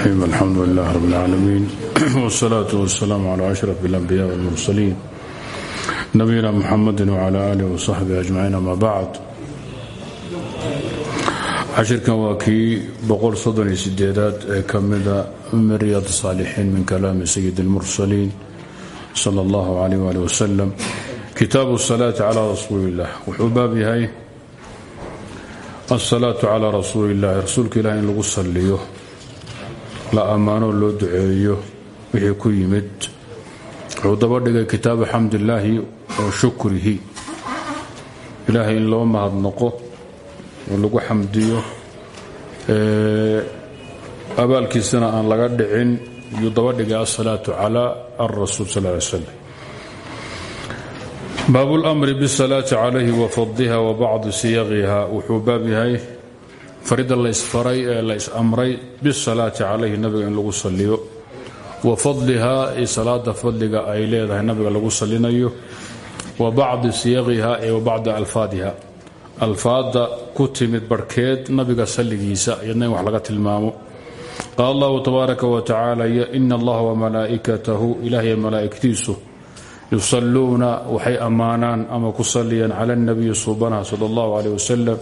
الرحيم الحمد لله رب العالمين والصلاة والسلام على أشرف الأنبياء والمرسلين نبينا محمد وعلى آله وصحبه أجمعين أما بعد cashirkan waa kii qosodonideedaad ee ka mida min riyaad saalixiin min kalaami sayid اlmursaliin sal اllahu alayh ali wasalam kitaabu salaati calaa rasuuli illah wuxuu baab yahay asalaatu calaa rasuuli illahi rasuulka ilaah in lagu saliyo la ammaanoo loo duceeyo wixii ku yimid. Wuxuu daba dhigay kitaabu xamdilaahi oo shukrihi. Ilaahay in loo mahadnaqo oo lagu xamdiyo abaalkiisana aan laga dhicin yuu daba dhigay asalaatu calaa alrasuul sal ly slam baabu lmri bisalaati calayhi wafadiha wa bacdi siyaqiha wuxuu farida laysfaray ee lays amray bisalaati calayhi nabiga in lagu saliyo wa fadlihaa iyo salaada fadliga ay leedahay nabiga lagu salinayo wa bacdi siyaqiha wa bacdi alfaadiha. Alfaada ku timid barhkeed nabiga salligiisa iyadna in wax laga tilmaamo. Qaala allahu tabaaraka wa tacaala ina allaha wamalaa'ikatahu ilaahiy malaa'igtiisu yusalluuna waxay ammaanaan ama ku saliyaan cala اnabiyi suubanaha sal اllahu aleyh wasalam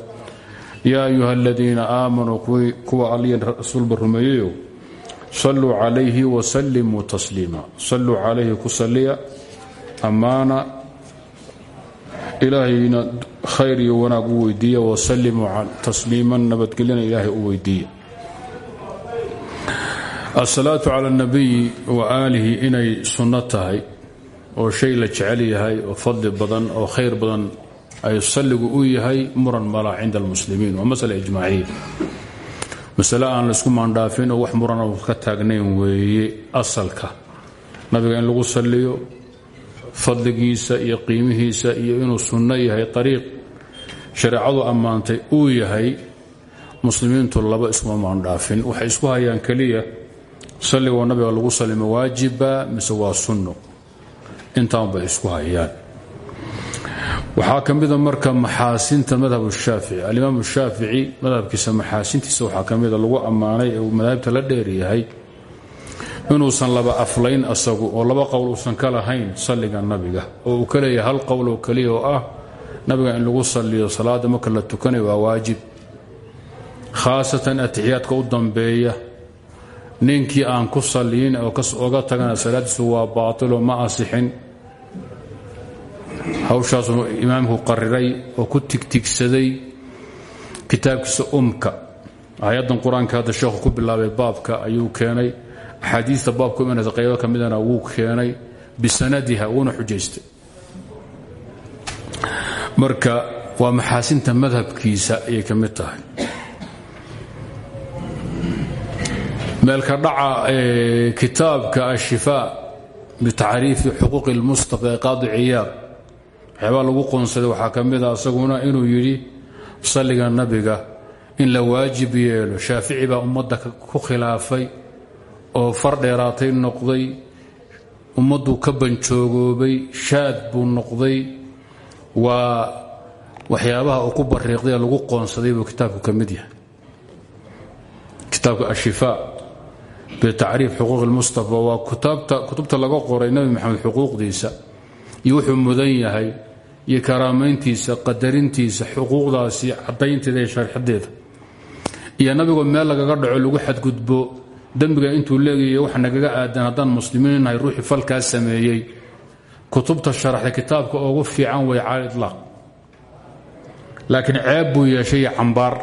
yaa ayuha aladiina aamanuu kuwa alliyan rasuulba rumeeyeyo salluu calayhi wasallimuu tasliima salluu calayhi ku saliya ammaana ilaahayna khayr iyo wanaag u weydiiya wasallimuu tasliiman nabadgelyana ilaahay u weydiiya asalaatu cala اnabiyi wa aalihi inay sunno tahay oo shay la jecel yahay oo fadli badan oo khayr badan ay salligu u yahay muran malaa cinda almuslimiin. Waa masale ijmaaciya masale aan laysku maandhaafin oo wax muran u ka taagnayn weeye asalka. Nabiga in lagu salliyo fadligiisa iyo qiimihiisa iyo inuu sunno yahay ariiq shareecadu ammaantay uu yahay muslimiintu laba iskuma maandhaafin. Waxay isku hayaan keliya salligoo nabiga lagu salimo waajiba mise waa sunno. Intaanbay isku hayaan waxaa ka mida marka maxaasinta madhab shaafici. Alimaam shaafici madhabkiisa maxaasintiisa waxaa ka mida lagu ammaanay ee uu madaahibta la dheeryahay inuusan laba aflayn asagu oo laba qowl uusan ka lahayn salliga nabiga. Oo uu ka hal qowl oo keliya oo ah nabiga in lagu saliyo salaada marka la tukanayo waa waajib. Khaasatan atixiyaadka u dambeeya ninkii aan ku saliyin oo oga tagana salaadiisu waa baatiloo ma asixin hawshaasuu imaamku qariray oo ku tigtigsaday kitaabkiisa umka. Aayaddan qur'aanka hadda sheekhu ku bilaabay baabka ayuu keenay. Axaadiista baabka imanaysa qaybo ka midana wuu keenay bisanadiha wuuna xujaystay. Marka waa maxaasinta madhabkiisa ayay ka mid tahay. Meelka dhaca kitaabka ashifaa bitacriifi xuquuqi اlmustafa ee qaadi ciyaad waxyaabaa lagu qoonsaday waxaa ka mida asaguna inuu yidhi salliga nabiga in la waajib yeelo. Shaafici baa ummadda ku khilaafay oo far dheeraatay noqday. Ummaddu ka banjoogoobay shaad buu noqday. Waa waxyaabaha uu ku bariiqday lagu qoonsaday buu kitaabku ka mid yahay. Kitaabka ashifaa bitacriif xuquuq lmustafa waa kutubta laga qoray nebi maxamed xuquuqdiisa iyo wuxuu mudan yahay iyo karaamayntiisa qadarintiisa xuquuqdaasi cadaynteeda iyo sharxadeeda iyo nabigoo meel lagaga dhaco lagu xadgudbo dembiga intuu leegaya wax nagaga aadan haddaan muslimiin nahay ruuxii falkaa sameeyey. Kutubta sharaxda kitaabka ugu fiican way cala ilaaq laakiin ceeb buu yeeshay iyo cambaar.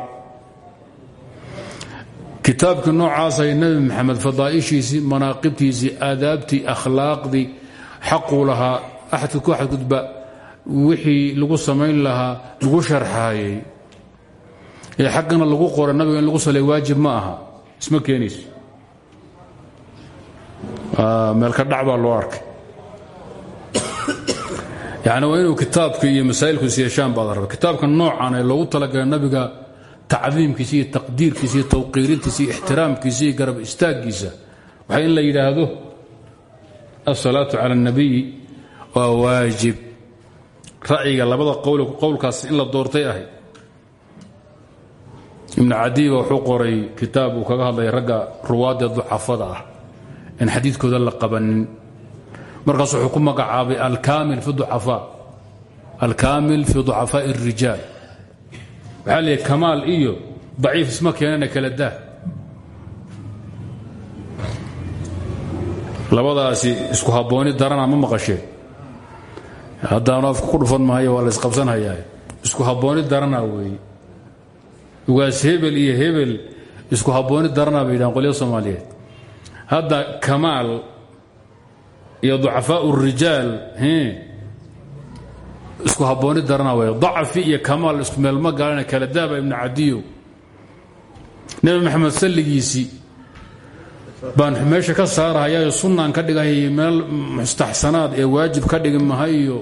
Kitaabkii noocaasay maxamed fadaa'ishiisii manaaqibtiisii aadaabtii akhlaaqdii xaquu lahaa axadka ku xadgudba wixii lagu samayn lahaa lagu sharxaayey. Ee xaggana lagu qora nabiga in lagu salay waajib ma aha. Isma keenayso meelka dhac baa loo arkay. Yani waa inuu iyo masaa'ilkiis yeeshaan baad raba kitaabka noocan ee loogu talagalay nabiga tacdiimkiisa iyo taqdiirkiisa iyo tawqiirintiisa iyo ixtiraamkiisa garab istaaggiisa. Waxaa in la yidhaahdo asalaatu cala اnabiyi waa waajib. Ra'yiga labada qowlkaas in la doortay ahay ibnu cadiiba wuxuu qoray kitaab uu kaga hadlaya ragga ruwaadda ducafada ah. in xadiidkooda la qabanin. Markaas wuxuu ku magacaabay alkaamil fi ducafaa alkaamil fi ducafaaءi اrijaal waxaa leeyahy kamaal iyo daciif isma keenana kala daa. Labadaasi isku habbooni darana ma maqasheen haddaanu afku ku dhufan mahayo waa la isqabsanhayaa isku habbooni daranaa weeye ugaas hebel iyo hebel isku habbooni daranaa bay yidhahan qolya soomaaliyeed. Hadda kamaal iyo ducafaa urijaal isku habbooni daranaa wey dacfi iyo kamaal isku meelma gaalana kala daaba ibnu cadiyo nebi maxamed salligiisii baan meesha ka saarahayayo sunnaan ka dhigahayy meel mustaxsanaad ee waajib ka dhigi mahayo.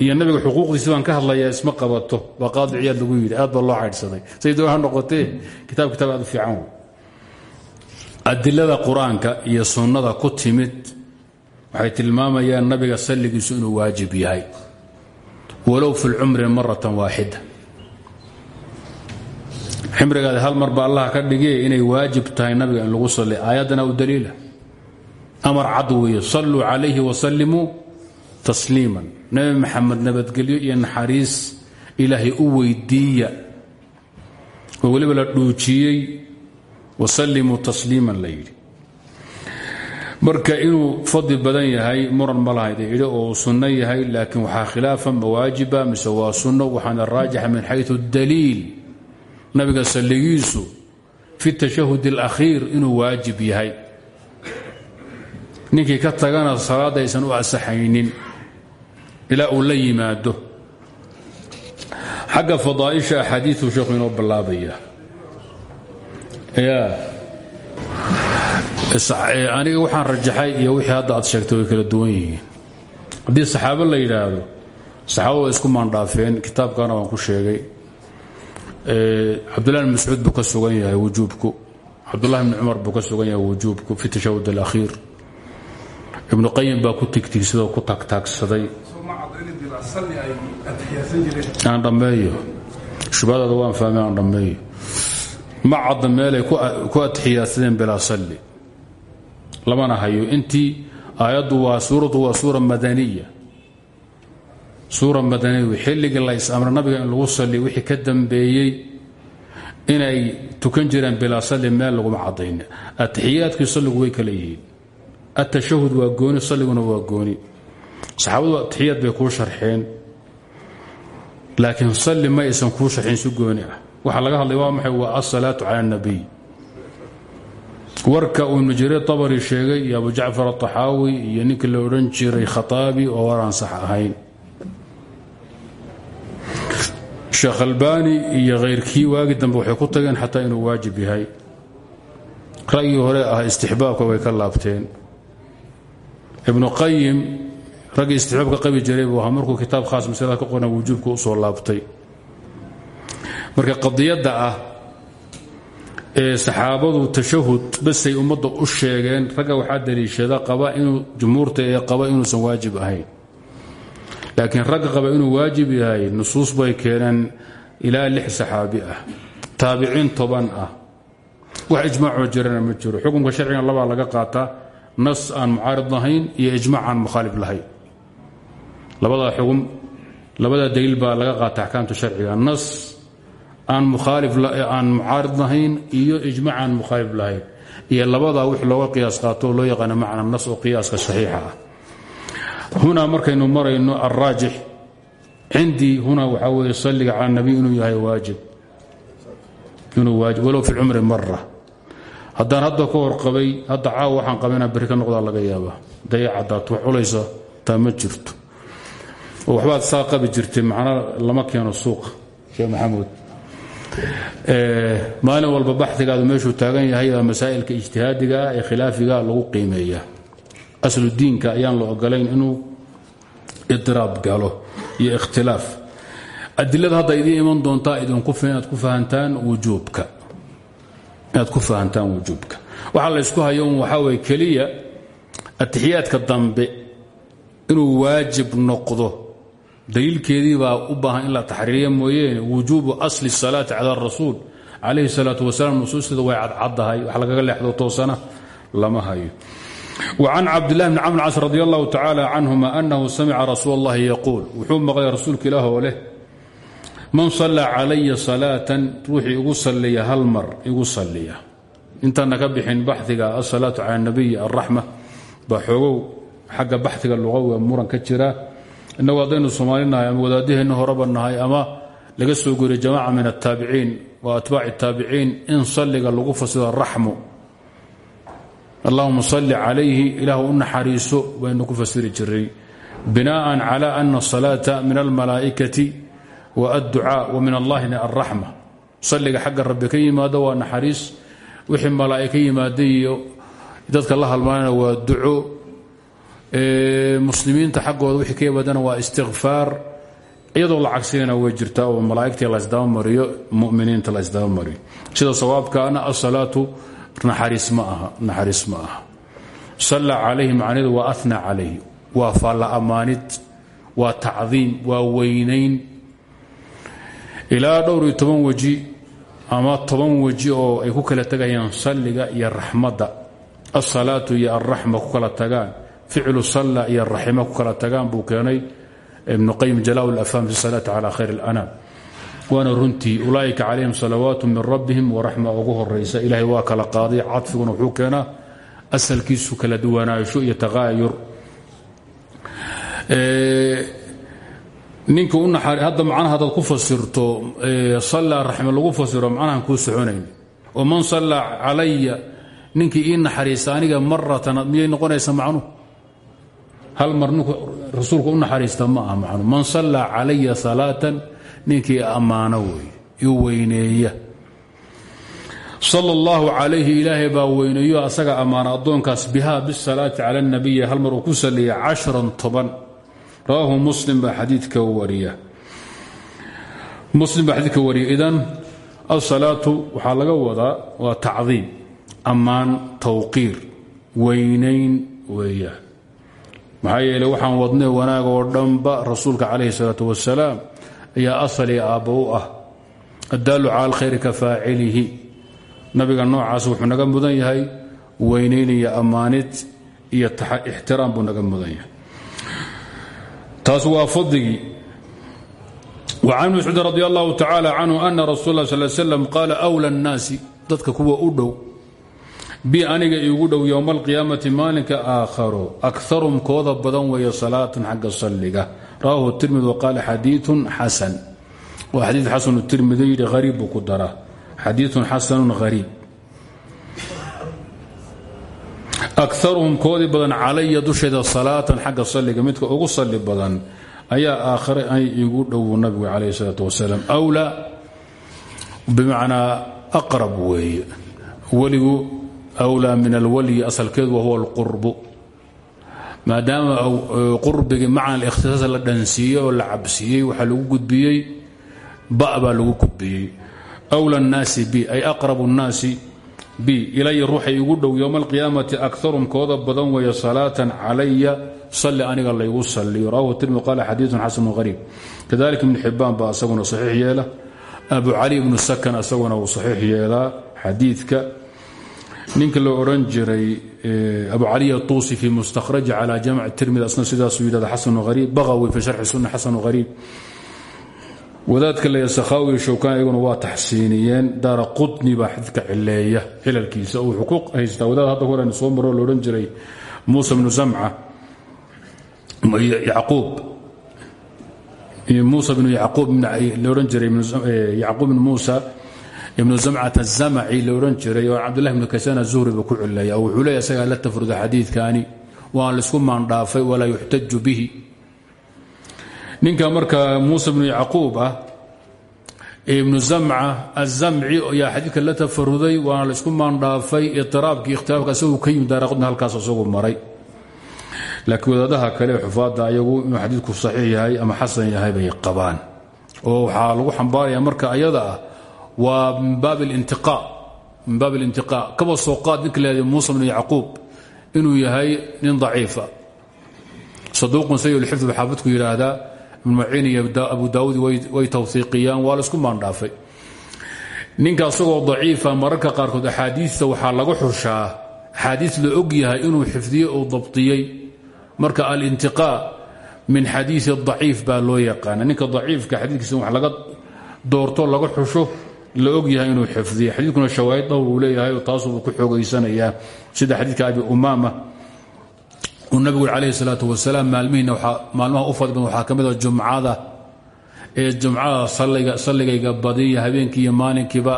Iyo nabiga xuquuqdiisi baan ka hadlayaa isma qabato. Waa qaadiciyaad lagu yidhi. Aad baa loo caydhsaday. Say doon ha noqotee kitaab kitaab aad fiican. Wey adilada iyo sunnada ku timid waxay tilmaamayaan nabiga salligiisu inuu waajib yahay. Walow fi lcumri maratan waaxida ximrigaada hal mar ba allah ka dhigee inay waajib tahay nabiga in lagu sali aayaddana u daliila. Amar cad weeye. Salluu calayhi wasallimuu tasliiman. Nebi maxamed nabadgelyo iyo naxariis ilaahay u weydiiya. Oo weliba la dhuujiyey wasallimuu tasliiman la yidhi. Marka inuu fadli badan yahay muran ma lahayd idhi oo sunno yahay laakiin waxaa khilaafa mawaajiba mise waa sunno waxaana raajixa min xayu daliil nabiga salligiisu fi tashahud اlakhiir inuu waajib yahay. Ninkii ka tagana salaadda aysan u asaxaynin ilaa uu la yimaado. Xagga fadaaئisha axaadiiu sheekhu inoo ballaabaya aniga waxaan rajaxay iyo wixii hadda aad sheegtay kala duwan yihiin. Haddii saxaabo la yidhaahdo saxaabada way isku maandhaafeen kitaabkana waan ku sheegay cabdullahi bn mascuud buu ka sugan yahay wujuubku. Cabdullahi bni cumar buu sugan yahay wujuubku fi tashahud alakhiir ibnu qayim baa ku ku taagtaagsaday aan dhammeeyo. Shubhadaada waan ma cadda meelay ku atxiyaadsadeen bilaa salli. Lamana hayo intii aayaddu waa suuraddu waa suura suura madaniya xilligii la is-amra nabiga in lagu salli wixii ka dambeeyey inay tukan jireen bilaa salli meel laguma caddayn atixiyaadkii salligu way kala yihiin. Atashahud waa gooni salliguna waa gooni. Saxaabadu atixiyaad bay kuu sharxeen. Laakiin salli ma aysan kuu sharxin si gooni ah. Laga hadlay waa maxay? Waa asalaatu cala اnabiy warka uu ibnu jariir abari sheegay iyo abu jacfar aطaxaawi iyo ninkii la odhan jiray khataabi oo war aan sheekh albani iyo khayrkii waagi dambe waxay ku tageen xataa inuu waajib yahay. Ra'yii hore ah istixbaabka way ka laabteen. Ibnu qayim raggii istixbaabka qabi jiray buu ahaa markuu kitaab khaas masalada ka qorna wujuubka u soo laabtay. Marka qadiyadda ah ee saxaabadu tashahud basay ummadda u sheegeen ragga waxaa daliishada qaba inuu jumhuurta ee qaba inuusan waajib ahayn laakiin ragga qaba inuu waajib yahay nusuus bay keeneen ilaa lix saxaabi ah. Taabiciin toban ah. Wax ijmaacoo jirana ma jiro. Xukunka sharcigan labaa laga qaataa nas aan mucaarid lahayn iyo ijmac aan lahayn. Labadaa xukun labadaa daliil baa laga qaata axkaamta sharciga. Nas aan mucaarid lahayn iyo ijmac aan lahayn. Iyo labadaa wix looga qiyaas qaato loo yaqaano macna nas oo qiyaaska saxiixa ah hunaa markaynu marayno alraajix cindii hunaa waxaa weeye salliga cala nabiy inuu yahay waajib. Inuu waajib walow fi cumri mara haddaan hadda ka warqabay hadda caawa waxaan qabayna berri ka noqdaa laga yaabaa. Daya caddaato wax culaysa taa ma jirto. Oo waxbaad saa qabi jirtay macna lama keeno suuqa sheekh maxamuud. Maalin walba baxigaadu meeshuu taagan yahay baa masaa'ilka ijtihaadigaa lagu qiimeeya asludiinka ayaan la ogolayn inuu idiraab galo iyo ikhtilaaf. Adilada hadda idiin iman doontaa idinku inaad ku fahantaan wujuubka. Inaad ku fahantaan wujuubka. Waxaa la ysku hayo un waxaa waye keliya dambe inuu waajib noqdo. Daliilkeedii baa u baahan in la taxriiriya mooyeene wujuubu asli salaati cala rasuul. Calayhi salaatu wasalaam nusuusteeda way cadcaddahay. Wax lagaga leexdo toosana lama hayo. وcan cabdالlah bn cmr cas radi اllahu tacalى canهuma أnahu samica rasuul اllahi yaquul wuxuu maqlay rasuulka ilaah oo leh man صalaa calaya salaatan ruuxii igu saliya hal mar igu saliya intaana ka bixin baxiga asalaatu cala الnabiy الraxma baa xoogow xagga baxiga luqawiga muran ka jira inagu haddaynu soomaalinahay ama wadaadaheenna horeba nahay ama laga soo guriya jamaca min الtaabiciin wa atbaac الtaabiciin in saliga lagu fasiro raxmu allahuma salli calayhi ilaah u naxariiso baynu ku fasiri jiray binaan cala ana asalaata min almalaa'ikati wa adducaa wa min allahina alraxma salliga xagga rabbi ka yimaado waa naxariis wixii malaa'ika yimaada iyo dadka la halmaanana waa duco. Muslimiinta xaggooda wixii ka yimaadana waa istikfaar iyadoo la cagsigana way jirtaa oo malaa'igtii laysdabamariyo muminiinta laysdabamariyo sida sawaabkaana naxariis ma aha naxariis ma aha. Salla calayhi macnaheedu waa ana calayhi. Waa faalla ammaanid waa tacdiim waa weynayn. Ilaa dhowr iyo toban weji ama toban weji oo ay ku kala tegayaan salliga iyo raxmadda. Asalaatu iyo alraxma ku kala tagaan. Ficlu salla iyo raxima ku kala tagaan buu keenay ibnu qayim jalaa lafham fi salaati cala khayr waana runtii ulaaئika calayhim salawaat min rabbihim waraxma ugu horaysa ilahay waa kala qaaday cadfiguna wuxuu asalkiisu kala duwanaansho iyo taqaayur. Ninka hadda macnaha hadaad ku fasirto sallaa raxma lagu fasiro macnahan kuu soconayn. Oo man sallaa calaya ninkii ii naxariista aniga maratan noqonaysa macnuhu hal mar ninku rasuulku u ma aha macnuhu man sallaa calaya salaatan ninkii ammaano wey yu weyneeya sal اllahu calayhi ilaahay baa weyneeyo asaga ammaana addoonkaas biha bisalaati cala اnabiyi hal mar uu ku saliya cashran toban rawaahu muslim baa xadiidka wariya muslim baa xadiidka wariya idan asalaatu waxaa laga wadaa waa tacdiim ammaan tawqiir weynayn weeyaan maxaa yeele waxaan wadnay wanaag oo dhanba rasuulka calayhi الsalaaة wasalaam ayaa asalii aabbo u ah. Addaalu cala alkhayri ka faacilihi nabiga noocaas wuxuu naga mudan yahay weynayn iyo ammaanid iyo ixtiraam buu naga mudan yahay. Taas waa fadligii wacan mascuud radi allahu tacaala canhu ana rasul la sal slam qaala wla annaasi dadka kuwa u dhow. Bi aniga iigu dhow yowma alqiyaamati maalinka aakharo akarumkooda badan weeye salaatan xagga salliga rawahu tirmidi waqaala xadiiun xasan. Waa xadii xasanu tirmidi yidhi hariib buu ku daraa. Xadiiun xasanun hariib akaruhum koodii badan calaya dusheeda salaatan xagga salliga midka ugu salli badan ayaa aakhare ay igu dhowu nabigu calayh salaatu wasalaam. Wlaa bimacnaa aqrab weeye. Weligu wlaa min alwalyi asalkeedu wahuwa alqurbu maadaama qurbigii macna alikhtisaas la dhansiiyey oo la cabsiiyey waxaa lagu gudbiyey ba baa lagu gudbiyey. Wla nnaasi bi ay aqrabu nnaasi bi ilaya ruuxay igu dhow yowma alqiyaamati akarum kooda badan weeye salaatan calaya salli aniga laygu saliyo rawahu tirmidi qaala xadiiun xasanu hariib kadalika ibnu xibaan baa asaguna saxiix yeela. Abu cali ibnu sakan asaguna uu saxiix yeelaa ninka la odhan jiray abu cali tuusi fi mustakhraji cala jamc tirmidi asna sidaasuu yidhahda xasanu hariib baqawi fi sharxi sunna xasanu hariib wadaadka le sakhaawi showkaan iyaguna waa taxsiiniyeen daara qutni baa xadidka cileeya cilalkiisa wuxuu ku haystaa. Wadaad hadda horan soo maroo la odhan jiray muusa bnu zamca yacquub. Muusa bnu yacquub la odhan jiray yacquub bn muusa ibnu zamcat azamaci la odhan jiray oo cabdullahi bnu kaysaan azuhri buu ku cileeya oo wuxuu leeya isagaa la tafruda xadiidkani waan la isku maandhaafay walaa yuxtaju bihi. Ninka marka muusa bnu yacquub ah ibnu zamca azamci yaa xadiidka la tafaruday waana la isku maandhaafay itiraabkii ikhtilaafka isagu ka yimid daaraqudna halkaas isagu maray. Laakiin wadaadaha kale xufaadda ayagu inuu xadiidku saxiix yahay ama xasan yahay bay qabaan. Oo waxaa lagu xambaaraya marka ayada ah waa min baab اlintiqaa kaba soo qaad ninka leeday muusa bnu yacquub inuu yahay nin daciifa. Saduuqun sayi lxifd ba xaafidku yidhaahdaa ibn maciin iyo abu daawuud way tawhiiqiyaan waa la isku maandhaafay. Ninka asagoo daciifa mararka qaarkood axaadiista waxaa lagu xushaa. Axaadiis la og yahay inuu xifdiyey uu dabtiyey. Marka alintiqaa min xadiisi daciif baa loo yaqaana ninka daciifka xadiikiisa wax laga doorto laga xusho la og yahay inuu xifdiyey xadiikuna shawaahid dhowr uu leeyahay taasuu ku xoogaysanayaa sida xadiidka abi umaama uu nabigu calayhi salaatu wasalaam maalmihiina maalmaha u fadli badan waxaa ka mid a jumcada ee jumcada salligayga badiya habeenkii iyo maalinkiiba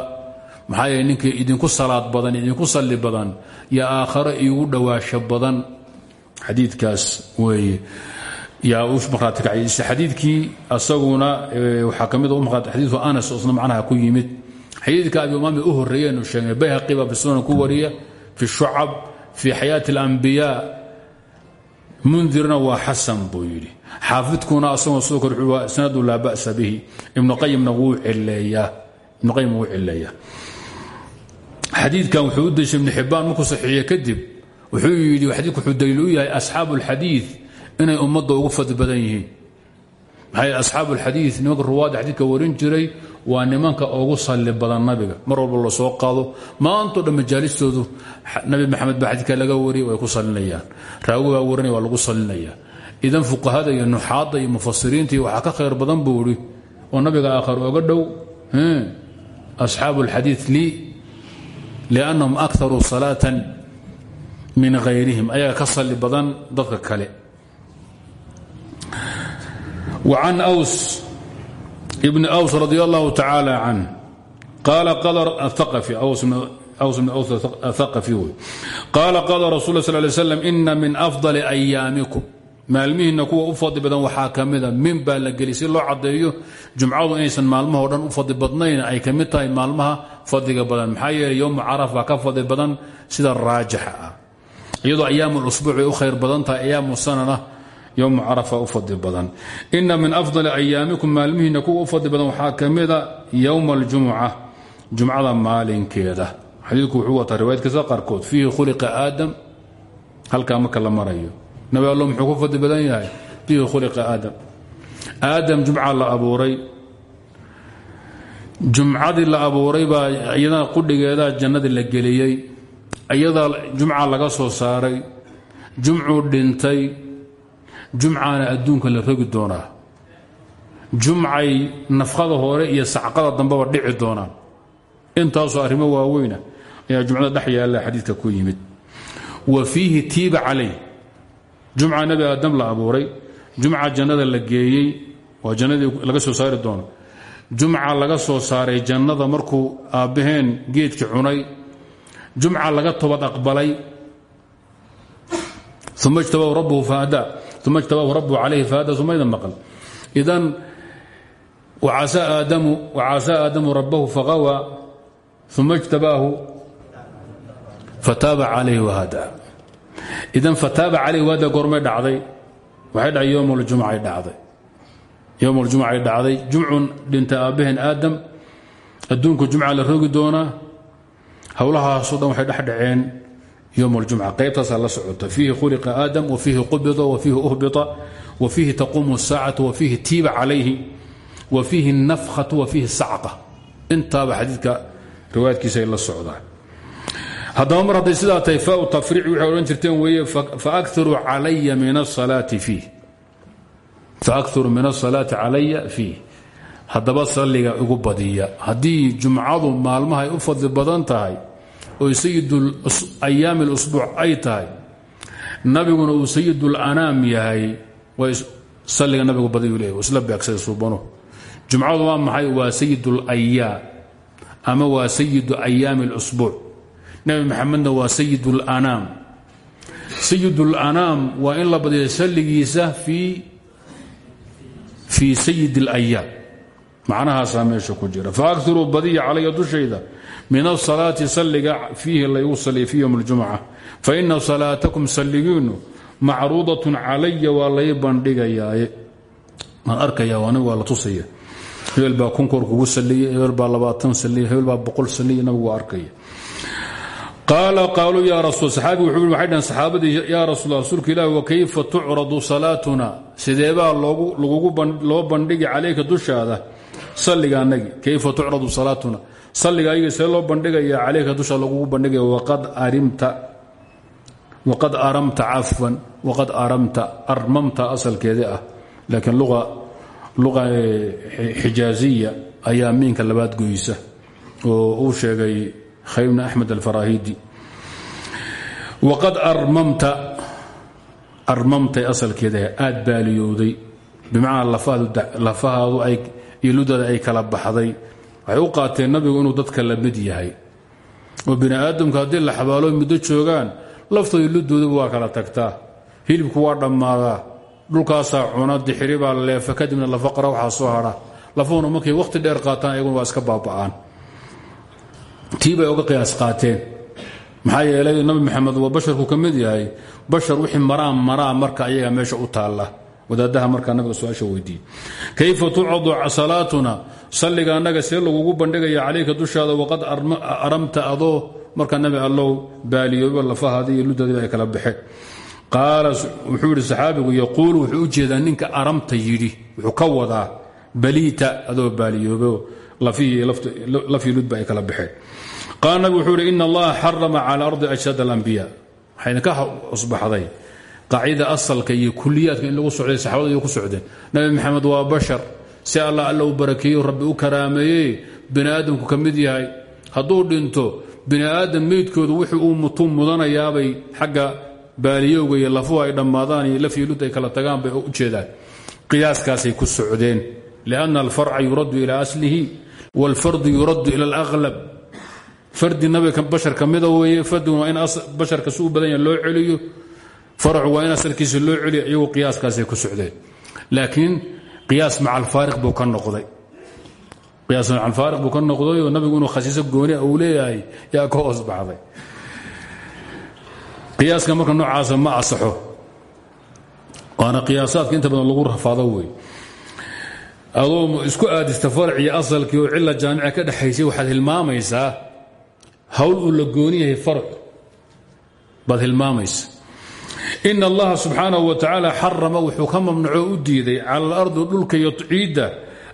maxaa yeele idinku salaad badan idinku salli badan iyo aakharo iigu dhowaasho badan. Xadiidkaas weeye. Yaa u marhaati kacay xadiidkii asaguna waxaa ka mid xadiidku anas isna macnaha ku yimid xadiidka abi umaami u horreeyeynu sheegnay bayhaqi baa bisunan ku wariya fi shucab fi xayaati اlanbiyaa mundirna waa xasan buu yidhi. Xaafidkuna asagoo sidoo kale wuxuu sanadu laa ba'sa bihi. Ibnu qayimna wuu cileeyaa ibnu qayim wuu cileeyaa xadiidkan wuxuu u deshay ibnu xibbaan markuu saxiixiye kadib wuxuu yidhi xadiidku wuxuu daliil inay ummadda ugu maxaa yeel asxaabu alxadiid nimanka ruwaadda xadiidka warin jiray waa nimanka ugu salli badan nabiga. Mar walba la soo qaado. Maantao dhan majaalistoodu nabi maxamed baa laga wariyay way ku salinayaan raawi baa waa lagu salinaya idan fuqahada iyo nuxaadda iyo mufasiriinta iyo ka khayr badan buu oo nabiga aakhar oga dhow asxaabu alxadiid lii liannahum akaru salaatan min hayrihim ayaga salli badan dadka kale وعن أوس بن أوس رضي الله تعالى عنه قال قال الثقفي أوس بن أوس بن أوس الثقفي قال قال رسول الله صلى الله عليه وسلم إن من أفضل أيامكم maalmihiina kuwa u fadli badan waxaa ka mida min baa la geli si loo cadeeyo jumcadu inaysan maalmaha o dhan u fadli badnayn ay ka mid tahay maalmaha fadliga badan maxaa yeeley yowma caraf baa ka fadli badan sida raajixa ah iyadoo ayaam usbuuc bay u khayr badan tahay ayaamu yowma carafa u fadli badan. Ina min afdali ayaamikum maalmihiina kuwa u fadli badan waxaa ka mida yowma aljumuca jumcada maalinkeeda. Xadiidku wuxuu wataa riwaayadkiisa qaarkood fiihi khuliqa aadam halkaa marka la marayo. Nabi allo muxuu ku fadli badan yahay fiihi khuliqa aadam. Aadam jumca la abuuray. Jumcadii la abuuray baa iyadana qudhigeeda jannadii la geliyey. Iyadaa jumca laga soo jumcaana adduunka la rogi doonaa. Jumcay nafqada hore iyo sacqada dambeba dhici doonaan. Intaasoo arrimo waaweyna ayaa jumcada dhex yaalla xadiidka ku yimid. Wa fiihi tiiba calayh jumca nebi aadam la abuuray. Jumca jannada la geeyey. Waa jannadii laga soo saari doono. Jumca laga soo saaray jannada markuu aabbaheen geedkii cunay. Jumca laga tobad aqbalay. Uma ijtabahu rabbuhu fahadaa uma ijtabaahu rabbuhu calayhi fahadaa sumayda maqal idan wacaasaa aadamu rabbahu faqawaa uma ijtabaahu fataaba calayhi wahadaa idan fataaba calayhi wahadaa goormay dhacday waxay dhacay yowm ljumcay dhacday yowm ljumcay dhacday jumcun dhintay aabbaheen aadam adduunku jumca la rogi doonaa howlahaasoo dhan waxay dhexdhaceen yom aljumca qaybtaasaa la socota fiihi khuliqa aadam wafiihi qubida wafiihi uhbita wafiihi taquumu saacatu wafiihi tiiba calayhi wafiihi nafkhatu wafiihi sacqa intaaba xadiidka riwaayaadkiisa la socdaan haddaba mar hadday sidaa tahay fau tafriici waxay odhan jirteen weeye faakiruu calaya min asalaati fiih faakhiru min asalaati calaya fiih haddaba salliga igu badiya haddii jumcadu maalmahay u fadli badan tahay oy sayid ayaami اlusbuuc ay tahay nabiguna uu sayid اlanaam yahay salliga nabigu badiyu leeyahy isla beegsada suubano jumcadu waa maxay waa sayid اlayaam ama waa sayidu ayaami اlusbuuc nebi maxamedna waa sayid اlanaam sayid اlanaam waa in la badiya salligiisa fii sayid اlayaam macnahaasaa meesha ku jira faakiruu badiya calaya dushayda min asalaati salliga fiihi laygu saliya fi ywm اljumca faina salaatakum salligiinu macruudatun calaya waa lay bandhigayaaye. Waan arkaya anigu waa la tusaya. Hebel baa kunkoor kugu saliya hebel baa labaatan saliya hebel baa boqol saliya nabigu waa arkaya. Qaala qaaluu ya rasul saxaabi wuxuu waxay dhaheen saxaabadii yaa rasuul rasuulka ilaahi wakayfa tucradu salaatuna? Sideebaa loo bandhigi calayka dushaada? Salliga anagi kayfa tucradu salaatuna salliga ayaga see loo bandhigaya calayka dusha lagugu bandhigaya waqad aramta cafwan waqad aramta armamta asalkeedii ah. Laakiin luqa xijaaziya ayaa miinka labaad goysa oo uu sheegay khaybna axmed alfarahidi waqad armamta armamtay asalkeeda aad baaliyowday. Bimacnaa lafahaadu iyo ludada ay kala baxday waxay u qaateen nabigu inuu dadka la mid yahay. Oo bini aadamku haddii la xabaalo muddo joogaan laftooda ludooduba waa kala tagtaa. Hilibku waa dhammaadaa. Dhulkaasaa cuna dixiri baa leefa kadibna lafaqara waxaa soo hadha lafuhuna markay wakhti dheer qaataan ayaguna waa iska baaba'aan. Tii uga qiyaas qaateen. Maxaa yeelay nabi maxamed waa basharku ka mid yahay. Bashar wixii maraan maraa marka ayaga meesha u taalla wadaadaha markaa nabiga su'aasha weydiiye kayfa tucadu salaatuna? Salliga annaga see lagugu bandhigaya calayka dushaada waqad aramta adoo markaa nabi allow baaliyooba lafahaadii iyo ludadiiba ay kala baxeen qaala wuxuu yidhi saxaabigu yaquulu wuxuu u ninka aramta yidhi wuxuu ka wadaa baliita adoo baaliyoobo lafii ludba ay kala baxeen qaala wuxuu yidhi ina allaha xarama cala ardi ajsaad alambiya waxayna ka usbaxday qaacidada asalka iyo kuliyaadka in lagu socday saxaabada iyo ku socdeen. Nabi maxamed waa bashar. Si alla alla u barakeeyo rabbi u karaameeyey bini aadamku yahay. Hadduu dhinto bini aadam meydkoodu wixii uu mudanayaabay xagga baaliyowga iyo lafuhu ay dhammaadaan iyo lud ay kala tagaan bay u jeedaan. Qiyaaskaasay ku socdeen. Lianna alfarca yuraddu ilaa aslihi waalfardu yuraddu ila alaqlab fardi nabiga bashar ka mida weeye. Fardigu waa in basharka si badan loo celiyo faracu waa in asalkiisa loo celiyo iyagu qiyaaskaasay ku socdeen laakiin qiyaas maca alfaariq buu ka noqday. Qiyaas maca alfaariq buu ka noqday oo nabigu inuu khasiiso gooni uu leeyahay yaa ka hoos baxday. Qiyaaska marka noocaasa ma asaxo waana qiyaasaadka inta badan lagu rafaado wey adoo isku aadista farac iyo asalkii oo cila jaamica ka dhexaysay waxaad hilmaamaysaa hawl uu la gooni yahay in allaha subxaanahu wa tacaala xarama wuxuu ka mamnuco u diiday cala alardi dhulka iyo ciidda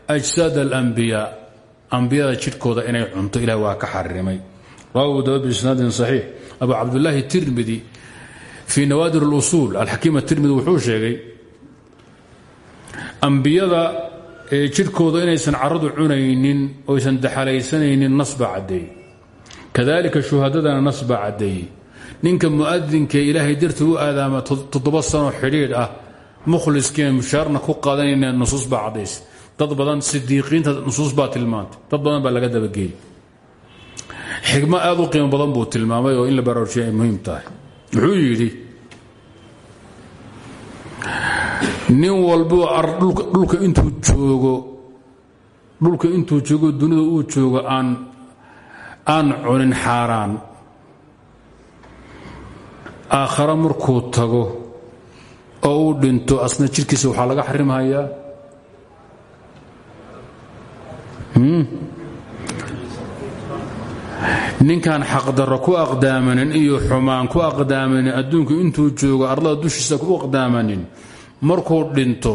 ajsaad alambiyaa ambiyada jidhkooda inay cunto ilahi waa ka xarimay rawahu dawud biisnaadin saxiix. Abu cabdulaahi tirmidi fii nawaadir اlusuul alxakiim atirmidi wuxuu sheegay ambiyada jidhkooda inaysan caradu cunaynin oysan daxalaysanaynin nas baa caddeeyey. Kadalika shuhadadana nas baa ninka muadinkae ilaahay dartii u aadaama toddoba sanoo xidhiidh ah mukhliskiina mushaarna ku qaadanayna nusuus baa caddays. Dad badan sidiiqiinta nusuus baa tilmaantay. Dad badan baa laga dabageeyey xikmo aad u qiimo badan buu tilmaamay oo in la baraarujiya ay muhiim tahay. Wuxuu yidhi nin walbo dhulka intuu joogo dhulka intuu joogo dunida uu joogo aan aan cunin xaaraan aakhare markuu tago oo uu dhinto asna jidhkiisa waxaa laga xarimhayaa ninkaan xaqdarro ku aqdaamanin iyo xumaan ku aqdaamanin adduunku intuu joogo arlada dushiisa ku aqdaamanin markuu dhinto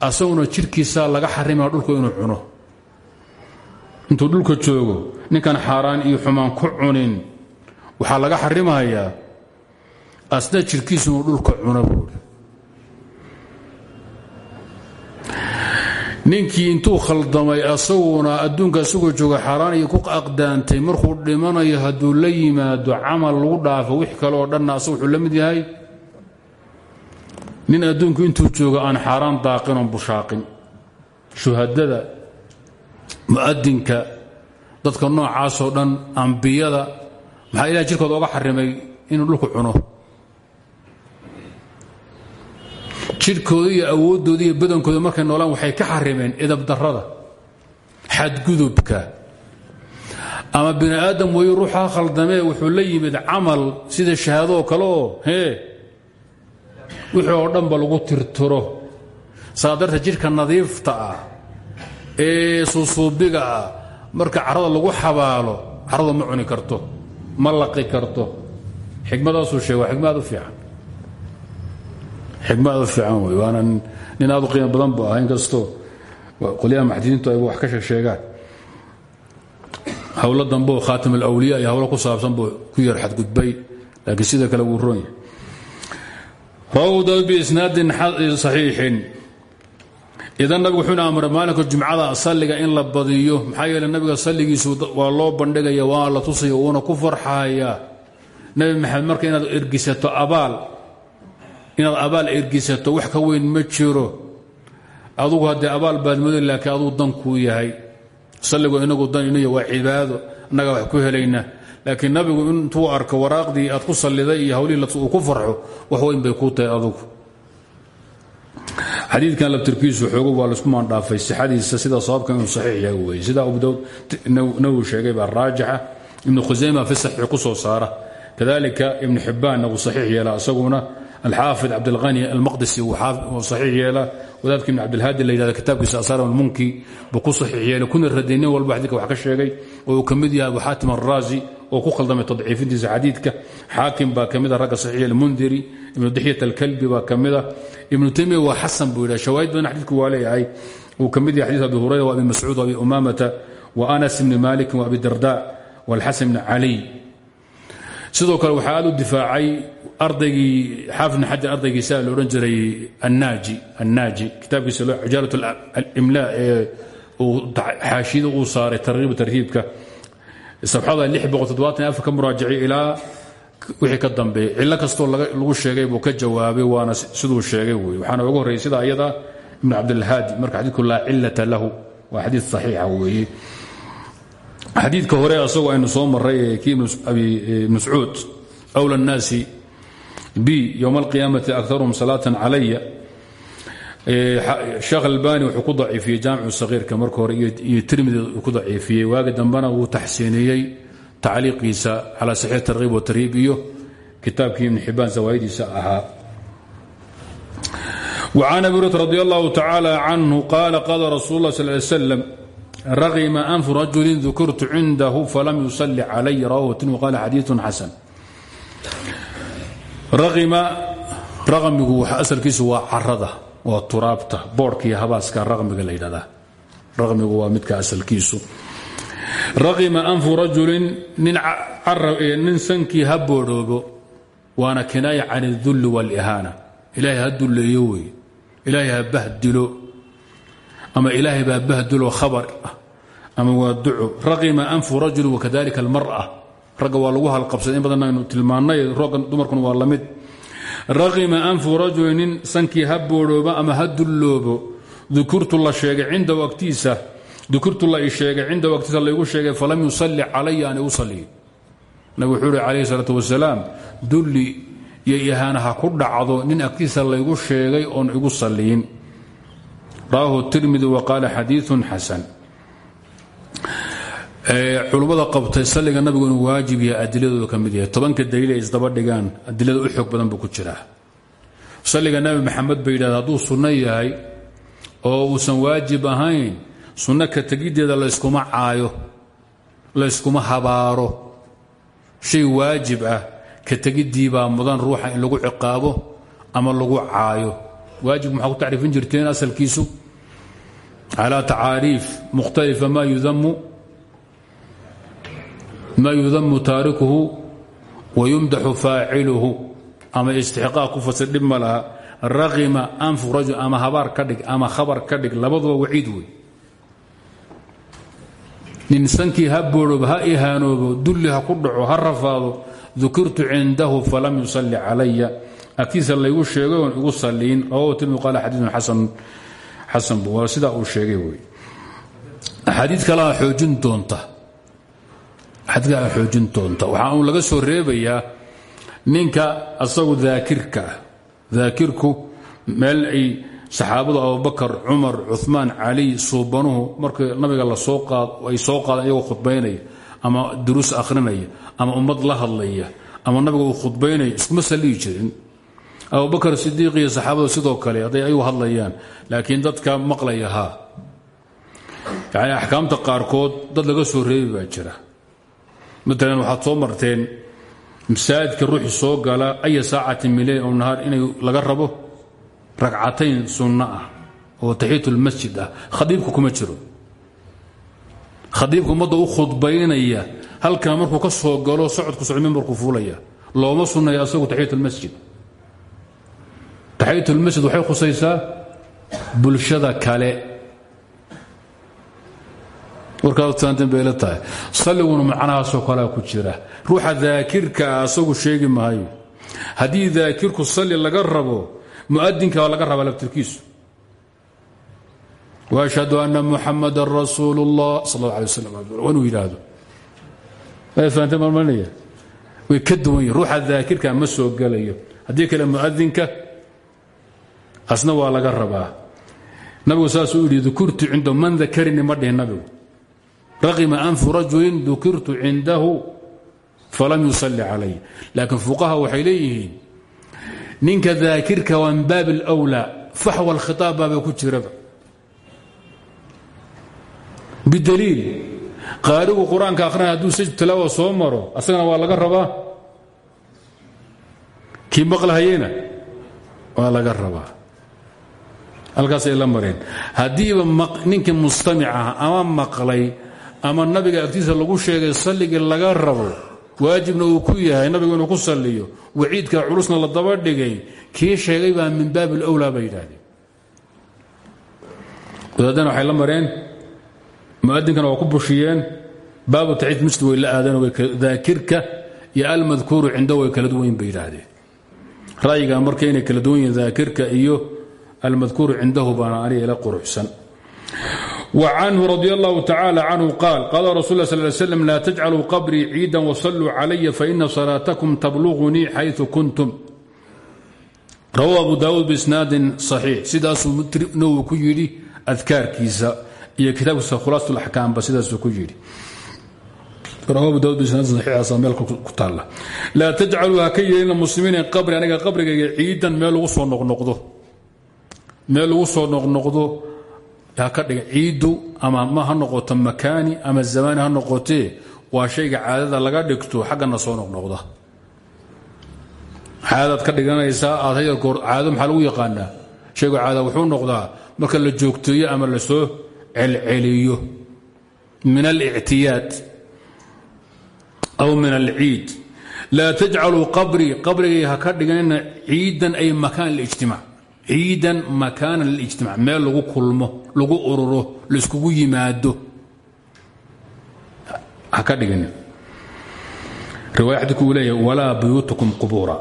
asaguna jidhkiisaa laga xarimaya dhulka inuu cuno. Intuu dhulka joogo ninkaan xaaraan iyo xumaan ku cunin waxaa laga xarimhayaa asna jidhkiisu inuu dhulka cuno buui ninkii intuu khaldamay asaguna adduunka isagoo jooga xaaraan iyo ku aqdaantay markuu dhimanayo hadduu la yimaado camal lagu dhaafo wix kale oo dhanna asag wuxuu la mid yahay nin adduunku intuu jooga aan xaaraan daaqinoon bushaaqin. Shuhadada mu'adinka dadka noocaasoo dhan ambiyada maxaa ilahay jirkooda oga xarimay inuu dhulku cuno jidhkooda iyo awooddooda iyo badankooda markay noolaan waxay ka xarimeen idabdarrada xadgudubka. Ama bini aadam weyu ruuxaa khaldamee wuxuu la yimid camal sida shahaadoo kale oo hee wixii oo dhanba lagu tirtiro. Saa darta jidhka nadiifta ah ee suusuubiga ah marka carada lagu xabaalo carada ma cuni karto ma laqi karto. Xikmadaasuu sheeg waa xikma aad u fiican xikma aad u fiican wey waana nin aad u qiimo badan bu ah inkastoo qolyaha maxdidiintu ay wax ka sheegsheegaan hawlo dambe oo khaatim alawliya iyo hawlo ku saabsan buu ku yar xadgudbay laakiin sida kale wuu roon yahay. Daawud biisnaadin saxiixin. Idan nabigu wuxuuna amray maalinka jumcada salliga in la badiyo maxaa yeele nabiga salligiisu waa loo bandhigaya waa la tusaya uuna ku farxayaa. Nebi maxamed marka inaad ergisato abaal inaad abaal ergisato wax ka weyn ma jiro. Adugu haddee abaal baad moday laakiin aduu dankuu yahay. Salligu inagu dan inay waa cibaado annagaa wax ku helayna. Laakiin nabigu intuu arko waraaqdii aad ku salliday iyo hawlihii uu ku farxo wax weyn bay kuu tahay adugu. Xadiidkan labtirkiisu xoogo waa la isku maandhaafay sixadiisa sida sababka inuu saxiix yahay weeye. Sida abu nawowi sheegay baa raajixa. Ibnu khusayma fi saxiix ku saara. Kadalika ibnu xibbaanna wuu saxiix yeelaa isaguna alxaafid cabdilhani almaqdisi wuu saxiix yeelaa wadaadka ibn cabdilhaadi la yidhahda kitaabkiisa asaram almunki buu ku saxiix yeelay kuna radiyay nin walba xadiidka wax ka sheegay oo uu ka mid yahay abu xaatim alraazi oo ku khaldamay tadciifintiisa xadiidka xaakim baa ka mida ragga saxiix almundiri ibnu dixyat alkalbi baa ka mida ibnu taymiya waa xasan buu yidhaha shawaahid badan xadiidku waa leeyahay uu ka mid yahay xadiis abi hurayra wa abi mascuud wa abi umaamata wa anas ibni malikin wa abi darda walxasan ibni caliy sidoo kale waxaa aad u difaacay ardaygii xaafidna xajar ardaygiisa la odhan jiray annaaji kitaabkiisa cijaalat alimlaa ee xaashiyada uu saaray tarhiib tarhiibka. Safxada ka muraajacay ilaa wixii ka dambeeyey cillo kastoo lagu sheegay buu ka jawaabay waana siduu sheegay wey waxaana ugu horreeyey sida ayada ibn cabdilhaadi marka xadiidku laa cilata lahu. Waa xadiid saxiixa weeye xadiidka hore asagoo aynu soo maray ee kii abi mascuud awla الnaasi bi ywma اlqiyaamati akaruhum salaatan calaya sheekh albani wuxuu ku daciifiyey jaamicu sahiirka marka hore iyo tirmidi uu ku daciifiyey waagi dambena wuu taxsiiniyey tacliiqiisa calى saxiix tarhiib watarhiib iyo kitaabkii ibn xibaan zawaa'idiisa ahaa وcan abi hurata radi allahu tacaalى canhu qaala qaala rasuul اlah sal ly slam raqima anfu rajulin dukurtu cindahu falam yusali calay rawahu tin qaala xadiiun xasan raima raqmigu asalkiisu waa carada waa turaabta boodhka iyo habaaska raqmiga la yidhahdaa. raqmigu waa midka asalkiisu raqima anfu rajulin nin sankii ha boodhoobo waana kinaaya can اdulli wاlihaana ilaahay ha dulleeyo wey ilaahay ha bahdilo ama ilaahay baa bahdilo khabar ah ama waa duco raqima anfu rajulin wakadalika almar'a. Ragga waa lagu halqabsaday in badan aynu tilmaannay rogga dumarkuna waa la mid. Raqima anfu rajulin nin sankii ama ha dulloobo. La sheegay cinda waqtiisa. Dukurtu la sheegay cinda waqtiisa laygu sheegay falam yusalli calaya aan igu saliyin nabig wuxuu uhi calayhi dulli iyo ihaana ha ku dhacdo nin agtiisa laygu sheegay oon igu saliyin rawahu tirmidi wa qaala xadiiثun xasan. Culummada qabtay salliga nabigu inuu waajib yahay adiladooda ka yahay. Tobanka daliil ay isdaba dhigaan adilada u xoog badan buu ku jiraa. Salliga nabi maxamed bay yidhahda hadduu sunno yahay oo waajib ahayn sunno ka tegiddeeda layskuma caayo layskuma habaaro. Shay waajib ah ka tegiddii baa mudan ruuxa in lagu ciqaabo ama lagu caayo. Waajib maxaa ku tacriifin jirteen asalkiisu calaa tacaariif mukhtalifa ma yudamu taarikuhu wayumdaxu faaciluhu ama istixqaaq ku fasir dhib ma laha raqima anfu rajul ama habaar ka dhig ama khabar ka dhig labaduba waciid wey nin sankii ha boodhoobo ha ihaanoobo dulli ha ku dhaco ha rafaado dukirtu cindahu falam yusalli calaya agtiisa laygu sheegay oon igu saliin rawahu tirmidi qaala xadiiun xasan bu waa sidaa uu sheegay wey axaadiid kalea xoojin doonta. Xadkaa xoojin doonta. Waxaa uun laga soo reebayaa ninka asagu daakirka ah. Daakirku meel ay saxaabadu abubakar cumar cumaan cali suubanuhu markii nabiga ay soo qaadaan iyagoo khudbaynaya ama duruus akhrinaya ama ummad la hadlaya ama nabiga uu khudbaynaya iskuma saliyi jirin abubakar sidiiq iyo saxaabadu sidoo kale hadday ayagu hadlayaan laakiin dadka maqlaya haa yani axkaamta qaarkood dad laga soo reebi baa jira. Maalan waxaad soo marteen masaajidka ruuxi soo gala aya saacati miley o nahaar inay laga rabo? Ragcatayn sunno ah oo taxiyat lmasjid ah. Khadiibku kuma jiro. Khadiibka ummadda u khudbaynaya halkaa markuu ka soo galo socodku socdo mimbarku fuulaya. Looma sunnaya asagu taxiyat lmasjid taxiyatulmasjid waxay khusaysaa bulshada kale. Warkaadutaandanbeyla tahay. Salliguna macnahaasoo kalea ku jira. Ruuxa daakirkaa ah asagu sheegi maayo. Haddii daakirku salli laga rabo mu'adinka laga rabaa laftirkiisu. Washhadu anna muxamadan rasuul اllah sal اla alay waslam inuu yidhaahdo fahanteen way ka ruuxa daakirka ah ma soo gelayo haddii kale muadinka asna waa laga rabaa. Nabigu saasuu yidhi dukirtu cinda man dakarini ma dhihin nabigu. Raqima anfu rajulin dukirtu cindahu falam yusalli calay. Laakiin fuqaha waxay leeyihiin ninka daakirka waa min baab اlwlaa faxwa alkhitaab baabay ku jiraba. Bidaliil qaarigu qur'aanka akhrina hadduu saj soo maro asagana waa laga rabaa? Kii maqlahayena waa laga rabaa halkaasay la mareen. Haddiiba ninkii mustamic ah ama maqlay ama nabiga agtiisa lagu sheegay salligii laga rabo waajibna uu ku yahay nabigu inuu ku salliyo waciidka culusna la daba dhigay kii sheegay baa min baab alwlaa bay yidhaahdeen. Wadaadana waxay la mareen muadinkana waa ku bushiyeen baabu taxiid masjid way la aadeen daakirka iyo almadkuuru way kala duwan bay yidhaahdeen. Ra'yiga inay kala duwan yihiin daakirka iyo almadkuuru cindahu baana aniga ila quruxsan وعنه رضي الله تعالى عنه قال قال رسول الله صلى الله عليه وسلم لا تجعلوا قبري عيدا وصلوا علي فإن صلاتكم تبلغني حيث كنتم روى أبو داود بإسناد صحيح sidaasuu nw ku yidhi adkaarkiisa iyo kitaabkiisa khulaasat اlaxkaamba sidaasuu ku yidhi rawa abu daud bisnaad saxiixaasa meel ku taalla laa tajcaluu ha ka yeelina muslimiina qabri aniga qabrigayga ciidan meel lagu soo noqnoqdo meel lagu soo noqnoqdo ha ka dhiga ciiddu ama ma ha noqoto makaani ama zamaani ha noqotee waa shayga caadada laga dhigto xaggana soo noqnoqda. Caadadaad ka dhiganaysaa aad hayarkoor caado maxaa lagu yaqaanaa? Shaygu caada wuxuu noqdaa marka la joogteeyo ama la soo celceliyo. Min alictiyaad. Aw min alciid. Laa tajcaluu qabrii qabrigay ha ka dhiganina ciidan ay makaan lijtimaac ciidan makaana lilijtimac meel lagu kulmo lagu ururo laiskugu yimaado. Ha ka uu leeyahay walaa buyuutakum qubuura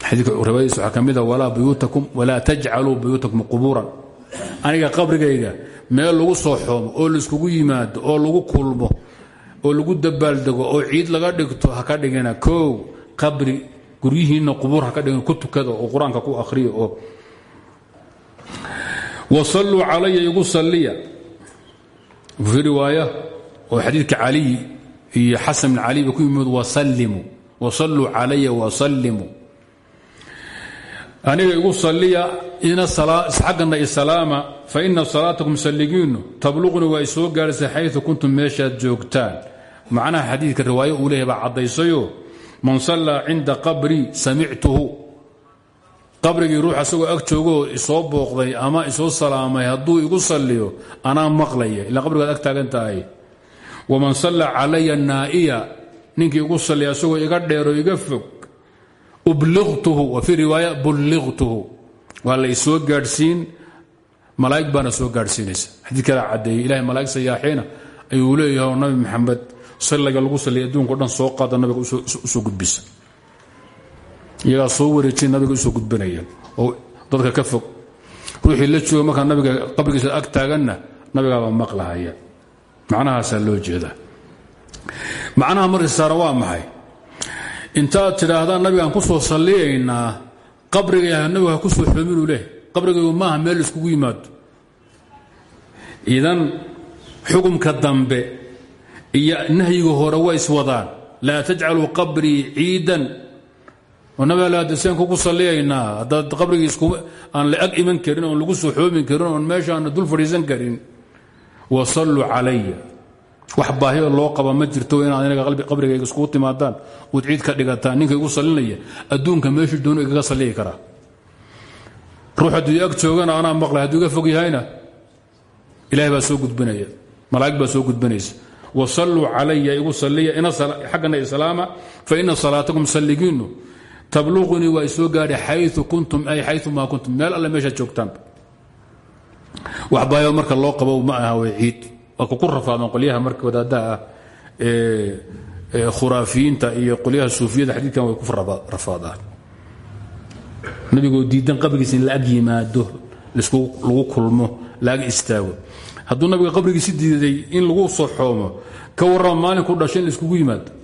xadiika riwaayadiisa waxaa ka mida walaa buyuutakum walaa tajcaluu aniga qabrigayga meel lagu soo xoomo oo laiskugu yimaado oo lagu kulmo oo lagu dabaaldego oo ciid laga dhigto ha ka dhigana. Kow qabri guryihiinna qubuur ha ka dhigan ku oo qur'aanka ku akhriya oo wasalluu calaya igu salliya. Fii riwaaya oo xadiidka caliy iyo xasan bin cali ba ku yimid wasallimuu wasalluu calaya wasallimuu aniga igu salliya xaggana isalaama fa ina salaatakum salligiinnu tabluqni waa isoo gaadhaysa xayu kuntum meeshaad joogtaan. Macnaha xadiidka riwaayo uu leeyahay baa caddaysayo man sallaa cinda qabrii samictuhu qabrigii ruux asagoo ag joogoo isoo booqday ama isoo salaamay hadduu igu salliyo anaa maqlaya ilaa qabrigaad ag taagan tahay. Waman sallaa calaya naa'iya ninkii igu salliya asagoo iga dheero iga fog ubliqtuhu wa fii riwaaya bulliqtuhu waa isoo gaadhsiin malaa'ig baana soo gaadhsiinaysa. Xadiid kala caddeeyey ilahay malaa'ig sayaaxiina ayuu leeyahay nabi maxamed salliga lagu salliya adduunka dhan soo qaada nabiga u soo gudbisa iyagaa soo wareejiya nabiga u soo gudbanaya oo dadka ka fog. Ruuxii la jooga markaa nabiga qabrigiisa ag taaganna nabigaabaa maqlahaya. Macnahaasaa loo jeedaa. Macnaha markii saara waa maxay? Intaad tidhaahdaan nabigaan ku soo salliyaynaa qabriga nabiga ku soo xoominuu leh. Qabrigaygu maaha meel laiskugu yimaado. Idan xukumka dambe iyo nahyiga hore waa iswadaan laa tajcaluu qabrii ciidan nabigaadaseen kugu salliyaynaa haddaad qabrigii aan la ag iman karin oon lagu soo xoomin karin oon meeshaana dul fadhiisan karin wasalluu calaya wax baahiyo loo qaba ma jirto inaad inaga qabrigayga iskugu timaadaan ood ciid ka dhigataan ninka igu sallinaya adduunka meeshuu doono igaga salliyi karaa. Ruux hadduu joogana anaa maqlay hadduu fog yahayna ilahay baa soo gudbinaya malaa'ig baa soo gudbanaysa wasalluu calaya igu saliya xaggana islaama faina salaatakum salligiinu tabluqunii waa isoo gaadha xayu kuntum ay xayumaa kuntum. Meel alle meeshaad joogtaanba wax baayo marka loo qabo ma aha way ciid. Waa kuku rafaadaan qolyaha marka wadaadaha ah khuraafiyiinta iyo qolyaha suufiyada xadiidkan way ku rafaadaan. Nabigoo diidan qabrigiisa la ag yimaado lagu kulmo laaga istaago. Hadduu nabiga qabrigiisi diiday in lagu soo xoomo ka warrama maalinku dhasho in yimaado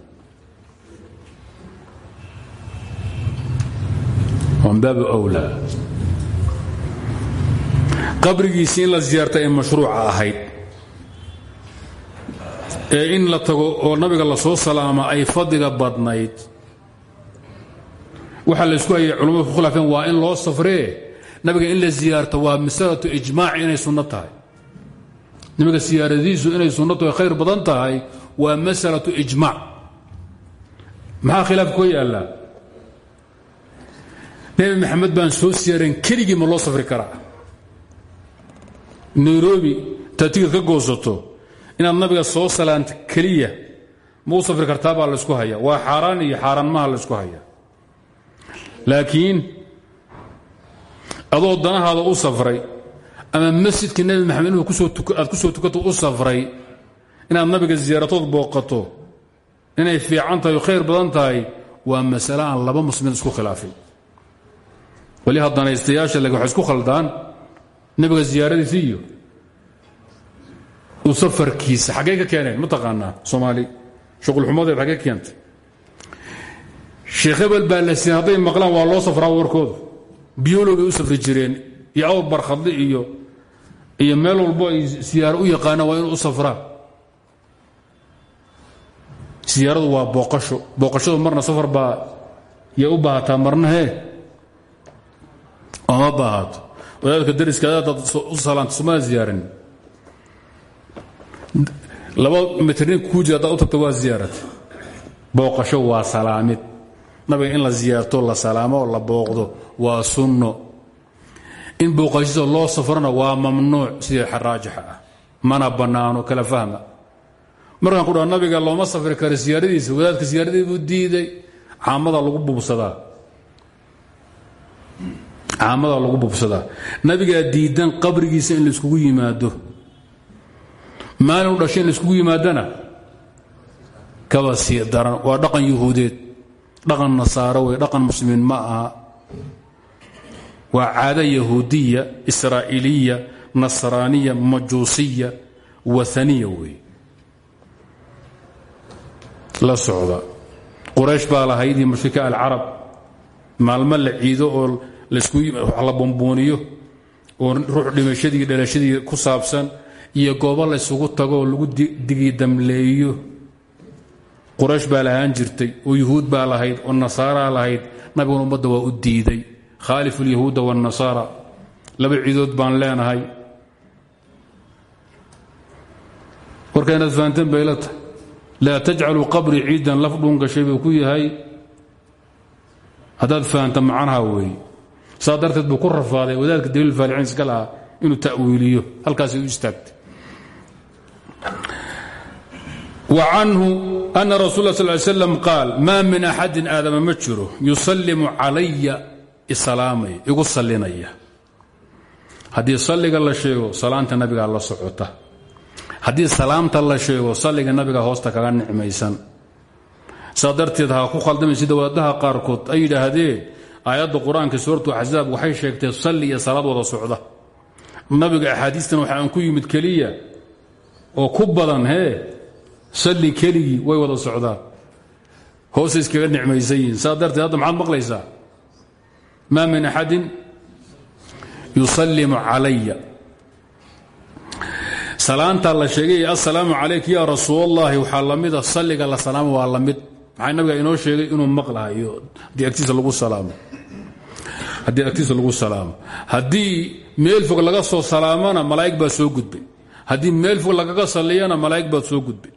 min baabi wlaa qabrigiisii in la ziyaarta ee mashruuca ahayd ee in la tago oo nabiga la soo salaama ay fadliga badnayd. Waxaa laysku hayay culamadu ku khilaafeen waa in loo safree nabiga in la ziyaarto waa masalatu ijmaac inay sunno tahay. Nabiga siyaaradiisu inay sunnatu khayr badan tahay waa masalatu ijmaac. Maxaa khilaaf yaallaa nebi maxamed baan soo siyaareen keligii ma loo safri karaa. Nairobi taad tigid ka goosato inaad nabiga soo salaanta keliya ma u safri kartaa baa laysku haya waa xaaraan iyo xaaraan maha laysku haya laakiin adoo danahaada u safray ama masjidka nebi maxamed inuu aad ku soo tukato u safray inaad nabiga ziyaaratood booqato inay fiican tahay o khayr badan tahay waa masale laba muslimiin isku khilaafin waliha danaystayaasha laakiin waxay isku khaldaan nebiga ziyaaradiisi iyo u safarkiisa xaggay ka keeneen soomaali shuqulxumadeed xaggay keentay. Sheekh hebel baa la waa loo safraa warkoodu. Biyolo bay safri jireen iyo awr barkhadli iyo iyo meel walbo siyaaro u yaqaanaan waa inuu u siyaaradu waa booqasho. Booqashadu marna safar baa yay u baahataa marna hee oma baahato wadaadka dariska adaad u salaanta somaa ziyaaran laba mitrnin kuu jira hadaad u tagto waa ziyaarata booqasho waa salaamid. Nabiga in la ziyaarto la salaamo la booqdo waa sunno. In booqashada loo safrona waa mamnuuc sida raajixa ah. Mana bannaano kala fahma. Markaan ku dhaha nabiga looma safri karo siyaaradiisa wadaadka siyaaradeed buu diiday. Caamada lagu bubsadaa caamadaa lagu bubsadaa nabigaa diidan qabrigiisa in laiskugu yimaado. Maalin u dhashay in laiskugu yimaadana? Kaba sii daran. Waa dhaqan yuhuudeed. Dhaqan nasaaro wey. Dhaqan muslimiin ma aha. Waa caado yahuudiya israa'iiliya nasraaniya majuusiya waaniya wey. La socda. Quraysh baa lahayd iyo mushrika alcarab. Maalmo la ciido oo la bombooniyo oo ruux dhimashadii dhalashadii ku saabsan iyo goobo laysugu tago lagu digidamleeyo quraysh baa lahaan jirtay oo yuhuud baa lahayd oo nasaaraa lahayd nabiguna ummadda waa u diiday. Khaalifu lyahuuda wاnnasaara laba ciidood baan leenahay. Warka inaad fahanteen bay la tahay laa tajcaluu qabrii ciidan laf dhuungashay buu ku yahay. Haddaad saa darteed buu ku rafaaday wadaadka daliil faaliciin iska lahaa inuu ta'wiiliyo halkaasay u istaagtay. Wa canhu ana rasul sl ly slam qaal maa min axadin aadama ma jiro yusallimu calaya isalaamaya igu sallinaya. Haddii salliga la sheego salaanta nabigaa la socota. Haddii salaamta la sheego salliga nabiga hoosta kaga nicmaysan. Saa ha ku khaldamay sida wadaadaha qaarkood ay yidhaahdeen aayadda qur'aanka suuratu axsaab waxay sheegtay salli iyo salaad wada socda. Nabiga axaadiistan waxaan ku yimid keliya oo ku badan hee salli keligii way wada socdaan. Hoosay iskaga nicmaysan yihiin. Saa darteed hadda maxaad min axadin yusallimu calaya. Salaantaa la sheegay assalaamu calayk ya rasuul allahi waxaa la mida salliga la salaamo waa la mid. Nabiga inoo sheegay inuu maqlahayo agtiisa lagu salaamo haddii agtiisa lagu salaamo. Haddii meel fog laga soo salaamona malaa'ig baa soo gudbay. Haddii meel fog lagaga salliyana malaa'ig baad soo gudbay.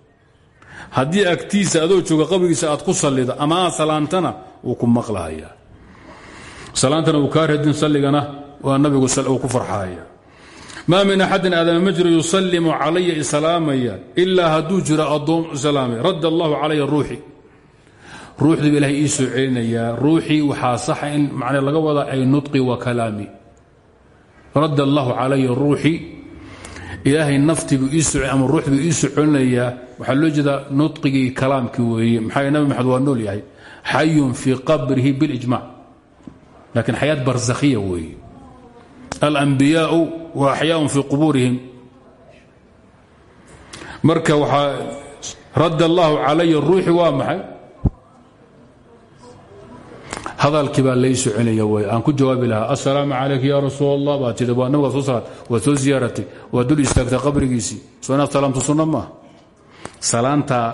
Haddii agtiisa adoo jooga qabrigiisa aad ku sallido ama aad salaantana wuu ku maqlahayaa. Salaantana uu kaa radin salligana waa nabigu uu ku farxaaya maa min axadin aadama ma jiro yusallimu calaya islaamaya ilaa hadduu jiro addoom islaamay radda allahu calaya ruuxi ruuxdiiba ilahay ii soo celinayaa ruuxii waxaa saxa in macne laga wada ay nudqi wa kalaami. Radda allahu calaya ruuxi ilaahay naftiibu ama ruuxduu ii soo celinayaa loo jeedaa nudqigii kalaamkii weeye. Maxaa nabi maxamed waa nool yahay. Xayun fii qabrihi bilijmac laakiin xayaat barsakhiya weeye. Alambiyaau wa axyaaun fii qubuurihim. Marka waxaa radda allahu calaya ruuxi waa maxay hadalkii baa lay soo celaya wy aan ku jawaabi lahaa assalaamu calayka ya rasuul allah baa tii waa nabiga soo salaad waad soo ziyaaratay waad dul istaagtay qabrigiisii. Soo inaad salaamto sunno maaha salaantaa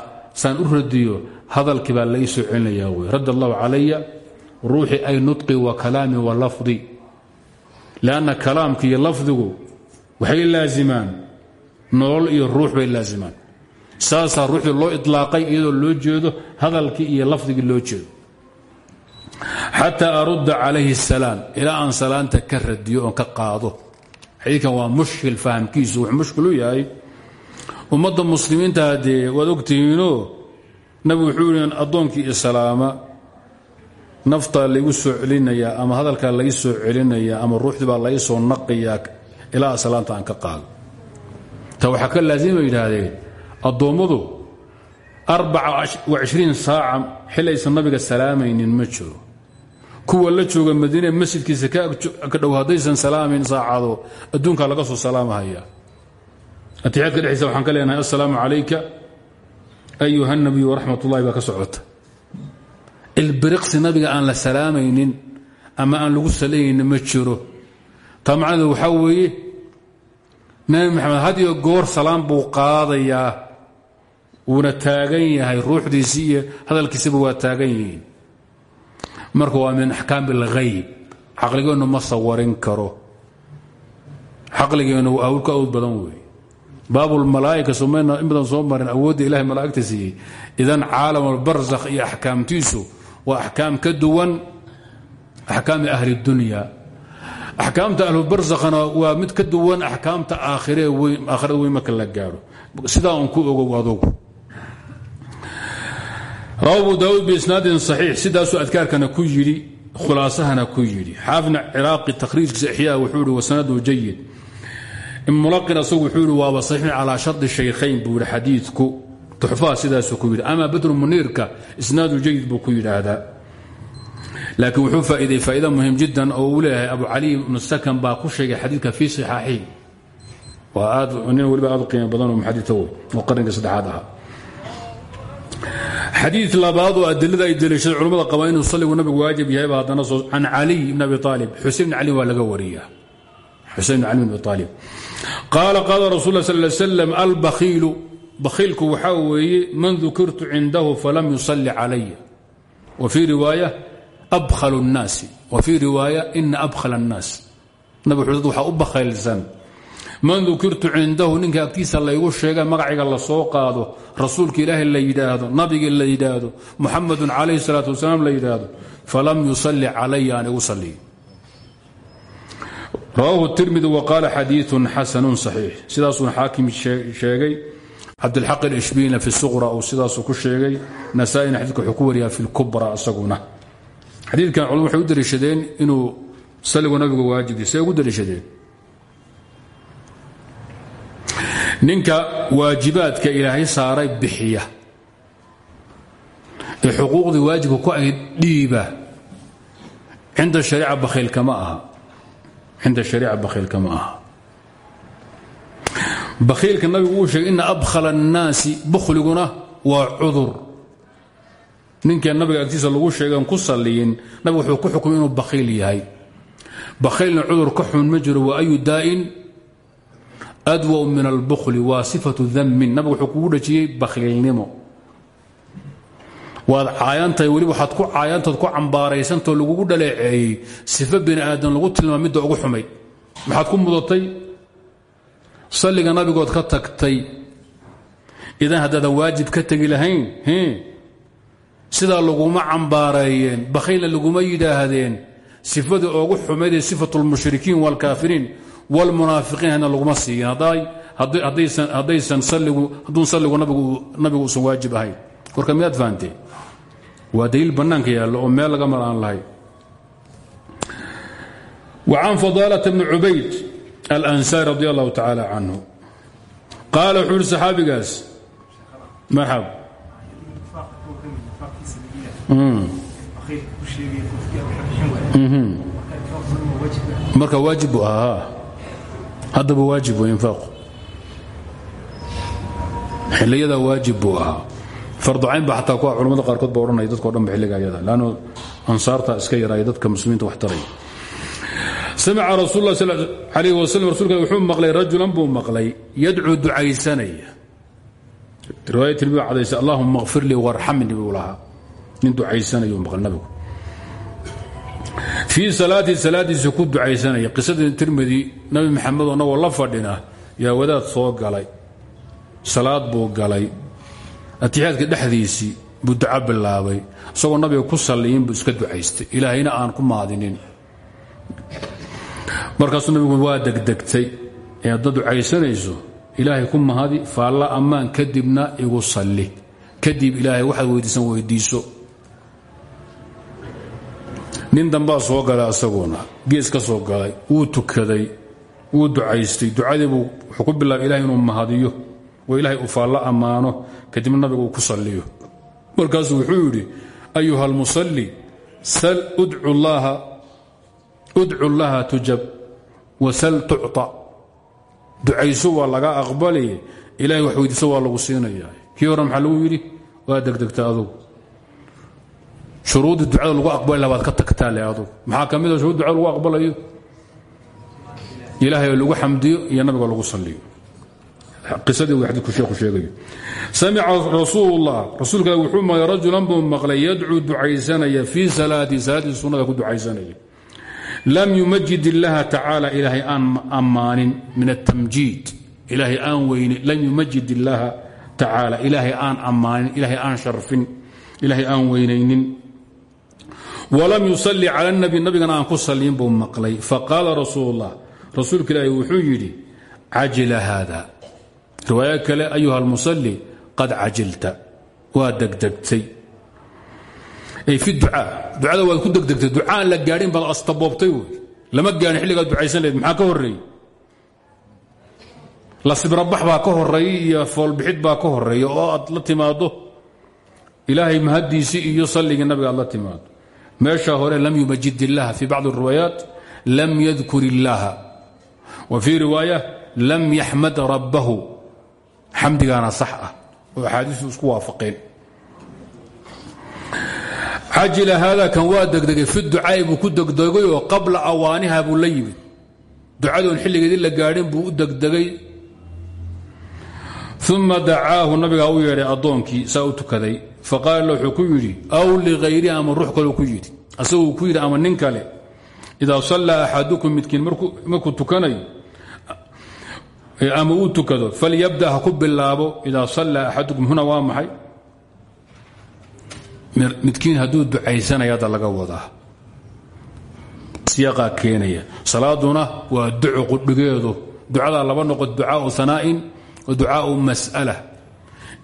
u radiyo hadalkii baa lay soo celinaya wy radd allahu calaya ay nudqi wa kalaami wa lafdi. Lanna kalaamki iyo lafdigu waxay laazimaan nolol iyo ruux bay laazimaan. Saasaa ruuxdii loo ilaaqay iyadoo loo jeedo hadalkii iyo lafdigii loo jeedo xataa arudda calayhi الsalaam ilaa aan salaanta ka radiyo oon ka qaado. Xadiikan waa mushkil fahamkiisu mushkil u yahay. Ummadda muslimiinta haddee waad ogtihiinoo nabigu wuxuu yihi addoonkii islaama naftaa laygu soo celinayaa ama hadalkaa lay soo celinayaa ama ruuxdii baa lay soo naqiyaa ilaa salaanta aan ka qaado. Ta waxaa ka laazima yidhaahdeen addoommadu saaca xil nabiga salaamaynin ma jiro. Kuwa la jooga madiine masjidkiisa ka dhow haddaysan salaamayn saacado adduunkaa laga soo salaamahaya. Atixiyaadka dhexdiisa waxaan ka leenahay assalaamu calayka ayuha nabiyu waraxmat ullahi baa ka socota. Ilbiriqsi nabiga aan la salaamaynin ama aan lagu salaynin ma jiro. Taa macnaheedu waxaa weeye nabi maxamed had goor salaam buu qaadayaa wuuna taagan yahay ruuxdiisii iyo hadalkiisaba waa taagan yihiin. Marka waa min axkaam اlghayb caqligeennu ma sawarin karo. Caqligeennu hawl ka awd badan weeye. Baabulmalaa'ika somayna in badan soo marin awoodda ilahay malaa'igta siiyey. Idan caalam albarsakh iyo axkaamtiisu waa axkaam ka duwan axkaami ahli اdunya axkaamta ahlubarsakhna waa mid ka duwan axkaamta aakhirada weyn marka la gaadho sidaa un ku ogow rawa abu daauud biisnaadin sidaasuu adkaarkana ku yidhi khulaasahana ku yidhi. Xaafidna ciraaqi takhriijkiisa ixyaa wuxuu ihi wasanadu jayid mulaqin asagu wuxuu ihi waaba saxiix calaa shardi shaykhayn buu yihi xadiidku. Tuxfaha ku yidhi. Ama badru muniirka isnaadu jayid buu ku yidhaahdaa. Laakiin wuxuu faa'iiday faa'ida muhiim jiddan oo uu abu cali ibnu sakan baa ku sheegay xadiidka fii صixaaxihi waa aad nin weliba aad u badan oo muxadita wey oo qarniga xadii labaad oo adilada ay daliishada culamada qabaa inuu saligu nabigu waajib yahayba haddana can caliy bn abi aalib xusein bn cali waa laga wariya xusein bn cali bn abi aalib qaala qaala rasul lah sal slam albakhiilu bakhiilku waxaa weeye man dukirtu cindahu falam yusalli calaya wa fii riwaaya abkhal الnaasi wa fii riwaaya ina abkhal الnaas nabig xudad waxaa u bakhaylsan man dukirtu cindahu ninka agtiisa laygu sheega magacayga la soo qaado rasuulka ilaahay la yidhaahdo nabigi la yidhaahdo muxamadu calayhi salaatu wasalaam la yidhaahdo falam yusalli calaya aan igu saliyo rawaahu tirmidi wa qaala xadiiun xasanun saxiix. Sidaasuu xaakim sheegay cabdilxaq alishbiina fi suqra uu sidaasuu ku sheegay nasaa-ina xadidka wuxuu ku wariyaa fi lkubra isaguna xadiidkan culum waxay u daliishadeen inuu saligu nabigu daliishadeen ninka waajibaadka ilaahay saaray bixiya ee xuquuqdii waajibka ku ayd dhiiba cinda shariica bakhiilkama aha. Cinda shariica bakhiilkama aha. Bakhiilka uu sheegay ina abkhala الnaasi bukhliguna waa cudur. Ninkee nabiga agtiisa lagu sheegan ku saliyin nabigu wuxuu ku xukumay inuu bakhiil yahay. Bakhiilna cudur ka xun ma jiro ayu daa'in adwa min albukli waa sifatu damin nabigu wuxuu kugu dhajiyey bakhiilnimo waad caayantahay weliba ku caayantood ku cambaaraysantao lagugu dhaleeceeyey sifo bini aadan lagu tilmaama midda ugu xumayd maxaad ku mudatay salliga nabigood ka tagtay idan haddaadan waajib ka tegi lahayn sidaa laguma cambaareeyeen bakhiilna laguma yidhaahdeen sifadii ugu xumayd ee sifatu waalkaafiriin wlmunaafiqiinna laguma siiyin haddaysan hadduun salligu nabigu uusan waajib ahayn warka miyaad fahamtee waa daliil bannaanka oo meel laga mar aan lahayn وcan fadaalة bni cubayd alansaari radi allahu tacaala canhu qaala wuxuu ihi saxaabigaas marxab marka waajib ahaa haddaba waajib w infaaqu xiliyadaa waajib buu ahaa. Farducayn ba xataa kuwa culamada qaarkood ba dadko dhan ba xilliga ansaarta iska yaraaya dadka muslimiinta wax taraya samica rasuul lah sal alayh waslm rasuulka wuxuu maqlay rajulan buu maqlay yadcuu ducaysanaya. Riwaaya tirmidi waa cadaysa allahuma kfir lii warxamni buu lahaa. Nin ducaysanayuu maqlay fii salaatii salaadiisa ku ducaysanaya. Qisadii tirmidi nabi maxamed annagoo la fadhina yaa wadaad soo galay. Salaad buu galay. Atixiyaadka dhexdiisii buu duco bilaabay. Isagoo nabiga ku salliyin buu iska ducaystay. Ilaahayna aan ku maadinin. Markaasuu nabigu waa degdegtay. Ee haddaad ducaysanayso ilaahay ku mahadi faalla ammaan kadibna igu salli. Kadib ilaahay waxaad weydiisan weydiiso nin dambaa soo galay asaguna gees ka soo galay wuu tukaday wuu ducaystay. Ducadiibuu wuxuu ku bilaabay ilahay inuu mahadiyo oo ilaahay uu faallo ammaano kadibna nabigu uu ku salliyo. Markaasuu wuxuu yidhi ayuha almusalli sal udcu llaha tujab wasal tucطa ducayso waa laga aqbali ilahay wax weydiiso waa lagu siinaya kii hore maxaa lagu yidhi? Waa degdegta adugu shuruuddii ducada lagu aqbali baad ka tagtaa le adugu maxaa ka mida shuruud ducada lagu aqbalayo ilaahay lagu xamdiyo iyo nabiga lagu saliyo samica rasuulullah. Rasuulka wuxuu maqlay rajulan buu maqlay yadcuu ducaysanaya fii salaatii salaadiisa sunnada ku ducaysanaya. Lam yumajid illaha tacaala ilaahay aan ammaanin min atamjiid ilaahay aan weyni lam yumajid illaha tacaala ilaahay aan ammaanin ilaahay aan sharfin ilaahay aan weynaynin walam yusalli cala nabi nabigana aan ku saliyin buu maqlay. Faqaala rasuul ullah rasuulka ilaahi wuxuu yidhi cajila haada. Riwaayo kale ayuha almusalli qad cajilta. Waa degdegtay. Ay fi ducaa ducada waad ku degdegtay. Ducaan la gaadhin baad astaboobtay wey. Lama gaadhin xilligaad ducaysan lahed maxaa ka horreeyey? La sibrabax baa ka horeeyey iyo foolbixid baa ka horreeya oo aad la timaaddo meesha hore lam yumajid illaha fi bacdi اriwaayaat lam yadkur illaha. Wa fii riwaaya lam yaxmad rabbahu. Xamdigaana sax ah oo axaadiistu isku waafaqeen. Cajila haada kan waa degdegay fi ducaai buu ku degdegay oo qabla awaaniha buu la yimid. Ducadoon xilligeedii la gaadhin buu u degdegay uma dacaahu nabigaa u yeedhay addoonkii saa u tukaday. Faqaala wuxuu ku yidhi aw ligayrihi ama ruux ku yidhi? Asaguu ku yidhi ama nin kale. Idaa sallaa axadukum midkiin markuu tukanayo ama uu tukado falyabda ha ku bilaabo. Idaa sallaa axadukum huna waa maxay? Midkiin hadduu ducaysanaya laga wadaa. Siyaqaa keenaya. Salaaduna waa duco qudhigeedu. Ducadaa laba noqo ducaau anaa'in ducaau mas'ala.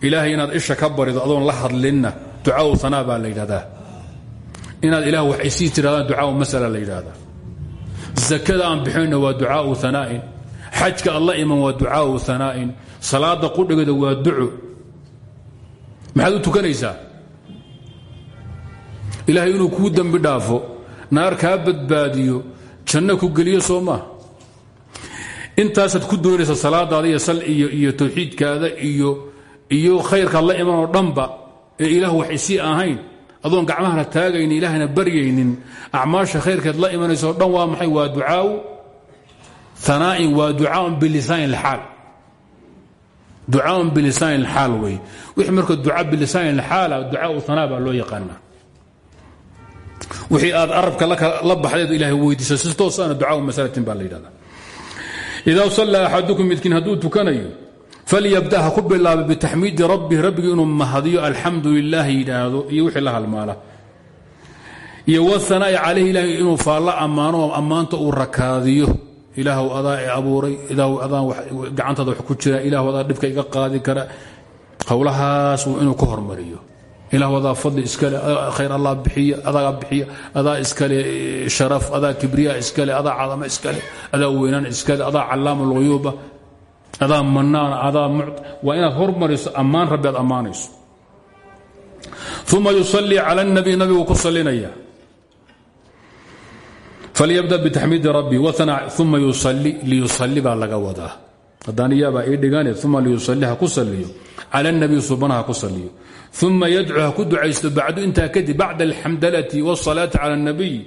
Ilaahay inaad isha ka barido adoon la hadlinna ducaau anaa baa la yidhahdaa. Inaad ilaah wax isii tirahdaan ducaau masala la yidhaahdaa zakada aan bixinna waa ducaau anaa'in xajka aad la iman waa ducaau anaa'in salaada qudhigeeda waa duco maxaad u tukanaysaa? Ilaahay inuu kuu dembi dhaafo naar kaa badbaadiyo janno ku geliyo soo intaasaad ku doonaysa salaadaada iyo sal iyo tawxiidkaada iyo iyo khayrkaad la imanoo dhanba ee ilaah wax isii ahayn. Adoon gacmahana taagaynin ilaahna baryaynin. Acmaasha khayrkeed la imanaysaoo dhan waa maxay? Waa ducaau anaa'in waa ducaaun bilisaan ilxaal ducaaun bilisaan ilxaal wey wixii marka duca bilisaan ilxaala ducaau anaa baa loo yaqaanaa. Wixii aad arabka la baxdeed ilaahay weydiisa si toosaana ducaau masalatin baa la idaa sallaa axadukum midkiin hadduu tukanayo falyabda ha ku bilaaba bitaxmiidi rabbi rabbigii inuu mahadiyo alxamdu lilah yidhaahdo iyo wixii la halmaala iyo wahanaa'i calayhi ilaahay inuu faalla ammaano oo ammaanta uu rakaadiyo ilaahw adaa i abuuray ilaahw adaan gacantaada wax ku jira ilaahw adaa dhibka iga qaadi kara howlahaas uu inuu ka hormariyo ilaahw adaa fadli iskale khayr allah bixiya adaa bixiya adaa iskale sharaf adaa kibriya iskale adaa cadamo iskale adaa weynaan iskale adaa callaama luyuuba adaa manaan adaa waa inaad hormariso ammaan rabbi aad ammaanayso. Uma yusalii cala nabiy nabigu ku salinaya falyabda btaxmiidi rabbi uma yusali liyusali baa laga wadaa. Haddaaniyaabaa ii dhigane uma ha ku cala nabiy subana ha ku saliyo uma yadcu ha ku ducaysto bacdu intaa kadib bacda alxamdalati wاsalaati cala اnabiy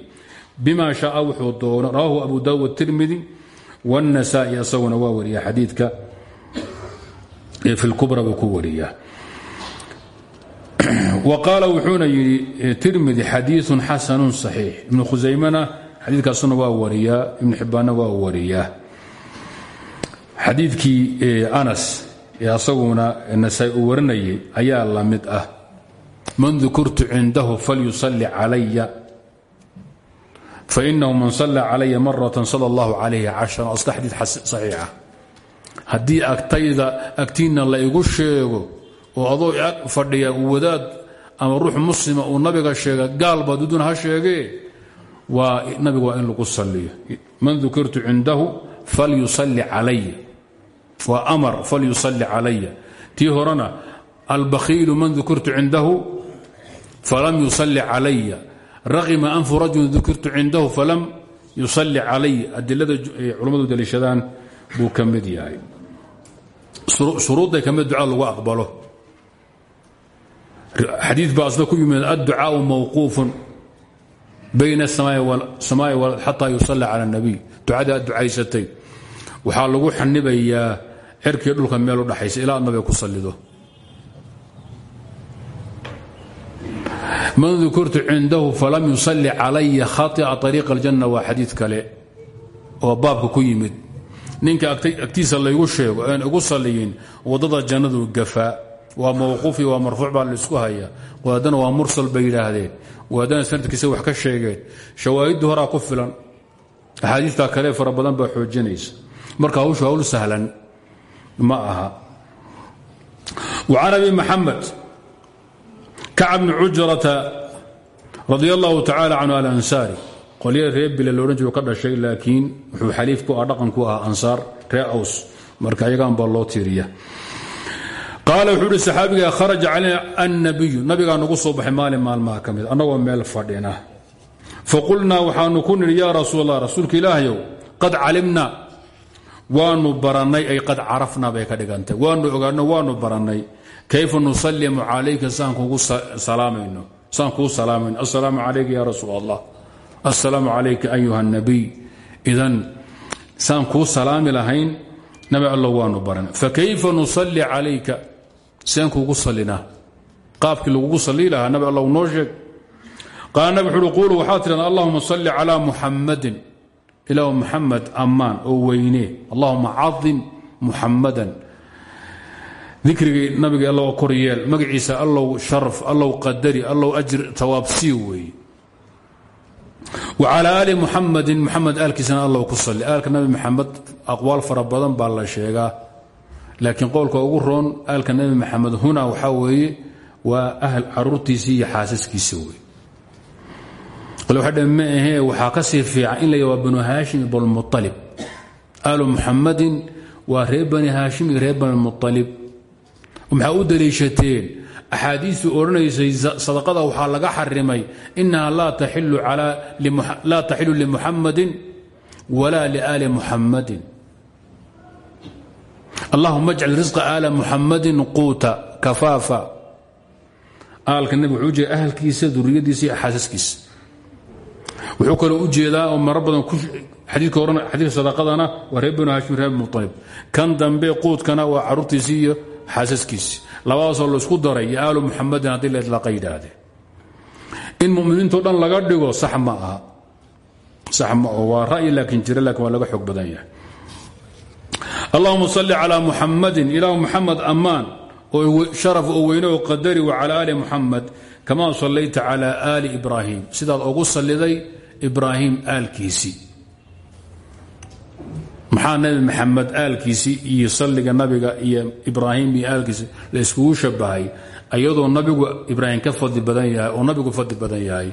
bima shaaa wuxuu doono rawahu abu dawud tirmidi wاnasaai asaguna waa wariya xadiidka fi lkubra buu ku wariyaa wa qaala wuxuuna yidhi tirmidi xadiiثu xasanu صaxiix ibnu khusaymana xadiikaasuna waa wariyaa ibn xibbaanna waa wariyaa xadiidkii anas ee asaguna nasaa uu warinayay ayaa la mid ah. Man dukurtu cindahu falyusalli calaya. Fainahu man salla calaya maratan sala allahu calayhi cashran asla xadiid saxiixa haddii agtayda agtiinna la igu sheego oo adoo ag fadhiya wadaad ama ruux muslima uu nabiga sheega gaalba dudun ha sheegee? Waa nabiga waa in lagu saliyo man dukirtu cindahu falyusalli calaya amar falyusali calaya tii horena albakhiilu man dukirtu cindahu falam yusali calaya raima anfu rajul dukirtu cindahu falam yusali calay adilada culammadu daliishadaan buu ka mid yahay shuruudday ka mid lagu aqbalo xadii baa isna ku yimid adducaau mawquufun bayna asamaai wal xataa yusala cala اnabiy ducada ad ducaysatay waxaa lagu xanibayaa xirkii dhulka meel u dhaxaysa ilaa adnabay ku sallido. Man dukurtu cindahu falam yusalli calaya khaطica طariiq aljanna waa xadiid kale oo baabka ku yimid. Ninka agtiisa laygu sheego aan ugu salliyin waddada jannadu gafaa waa mawquuf iyo waa marfuuc baa haya wadaadana waa mursal bay yidhaahdeen. Wadaadana sanadkiisa wax ka sheegeen. Shawaahiddii horaa ku filan. Axaadiistaa kale fara badan baa xoojinaysa. Marka hawshu hawl sahlan ma aha. وcan abi maxamed kacb bni cujrata radi allahu tacala canhu alansaari qolya reer bila loodhan jiro ka dhashay laakiin wuxuu xaliif ku ah ku ahaa ansaar reer aws. Marka ayagaan baa loo tiiriya. Qaala wuxuu uhi saxaabiga kharaja calayna annabiyu nabigaa nagu soo baxay maalin maalmaha ka mid annagoo meel fadhina. Faqulnaa waxaanu ku nidhi yaa rasuul allah rasuulka ilaahyow qad calimna waanu barannay ay qad carafna bay ka dhigantay. Waanu ogaano waanu barannay. Kayfa nusalimu calayka? Saan kuu salaamayno assalaamu calayka ya rasuul allah assalaamu ayuha nabiy. Idan saan kuu salaami lahayn nabi alla waanu baran fakayfa nusalli calayka? Seen kuugu salinaa qaabkii lagugu sallii lahaa nabi alla noo sheeg. Qaala nabi tidhahda allahuma salli calaa muxammadin ilaahu muxamed ammaan oo weynee allahuma cadim muxammadan dikrigii nabiga allow kor yeel magaciisa allow sharaf allow qadari allow ajr tawaabsii weeye wcalى ali muxamadin muxamed aalkiisana allow ku sali aalka nabi maxamed aqwaal fara baa la sheegaa. Laakiin qowlka ugu roon aalka nabi maxamed huna waxaa weeye waa ahl caruurtiisii iyo xaasaskiisa wey qole waxa dhan ma ahee waxaa ka sii fiican in la waa banu haashim iyo banulmualib aalu muxamadin waa reer bani haashim iyo reer u daliishateen? Axaadiistii odhanaysay sadaqada waxaa laga xarimay inaha laa taxilu limuxamadin wala liaali muxamadin allahuma ajcal risqa aala muxamadin quuta kafaafa. Aalka nabig wuxuu ujeeda ahalkiisa duriyadiisa iyo xaasaskiisa wuxuu kaloo u jeedaa oo maro badan xadiidka ohan xadiidka sadaqadana waa hashim reer muطalib kan dambe quudkana waa caruurtiisii iyo xaasaskiisi labadaasoo la isku daray iyo aalu muxamadin haddii la idlaaqa in muminiintao dhan laga dhigo sax ma aha. Sax ma aho waa ra'yi laakiin jira laakiin waa laga xoog badan yahay. Allahuma salli calaa muxamadin ilaahu muxamed ammaan oo sharaf oo weyne oo qadari wa cala aali muxamed kamaa sallayta cala aali ibraahim. Sidaad ugu salliday ibraahim aalkiisii maxaa nabi maxamed aalkiisii iyo salliga nabiga iyo ibraahim iyo aalkiisi la iskugu shabahay ayadoo nabigu ibraahim ka fadli badan yahay oo nabigu fadli badan yahay.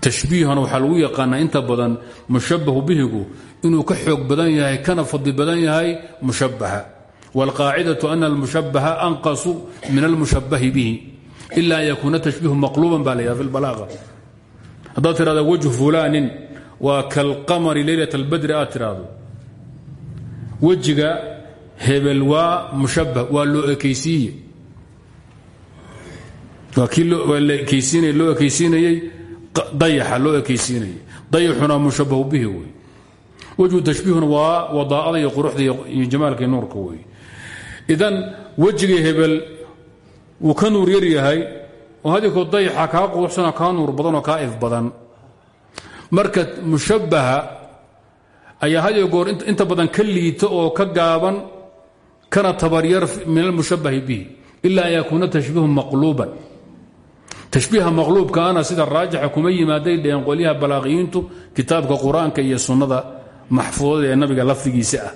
Tashbiihana waxaa lagu yaqaanaa inta badan mushabahu bihigu inuu ka xoog badan yahay kana fadli badan yahay mushabaha wاlqaacidatu ana almushabaha anqasu min almushabahi bihi. Ila an yakuuna tashbiihu maqluuban ba la fi balaaqa haddaad tirahda wajhu fulaanin waa kalqamari leylat اlbadri aad tiraahdo wejiga hebel waa mushabah waa loo ekaysiiye waa kii loo ekaysiinayey dayaxa loo ekaysiinayay dayaxuna mushabahu bihi wey wejhu tashbiihuna waa wadaa'ada iyo quruxda iyo jamaalka nuurka wey idan wejigii hebel wuu ka nuur oo hadikoo dayaxa kaa quruxsanoo kaa nuur badan oo kaa if badan. Marka mushabbaha ayaa had iyo goor inta badan ka liita oo ka gaaban kana tabaryar min almushabbahi bihi ila an yakuuna tashbiihu maqluuban. Tashbiiha maqluubkaana sida raajixa kuma yimaaday dheen qolyaha balaaqiyiintu kitaabka qur'aanka iyo sunnada maxfuudada ee nabiga lafdigiisa ah.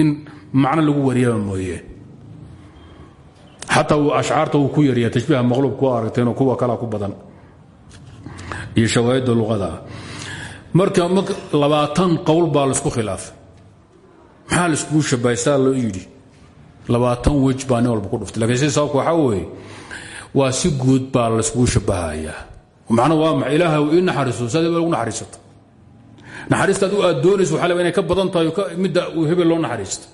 In macno lagu wariyaba mooye xataa uu ashcaarta uu ku yarya tashbiiha maqluub ku aragteenoo kuwa kala ku badan. Iyo shawaahidda luqada. Ah marka labaatan qowl baa la isku khilaafay maxaa laiskugu shabahay? Saa loo yidhi. Labaatan wej baa nin walba ku dhuftay. Lakiin si sababka waxaa weeye waa si guud baa layskugu shabahayaa. Macna waa ma ilaahay ii naxariiso. Saad hebel ugu naxariisata naxariistaad u aad doonayso waxaa laba inay ka badan tahay midda uu hebel loo naxariista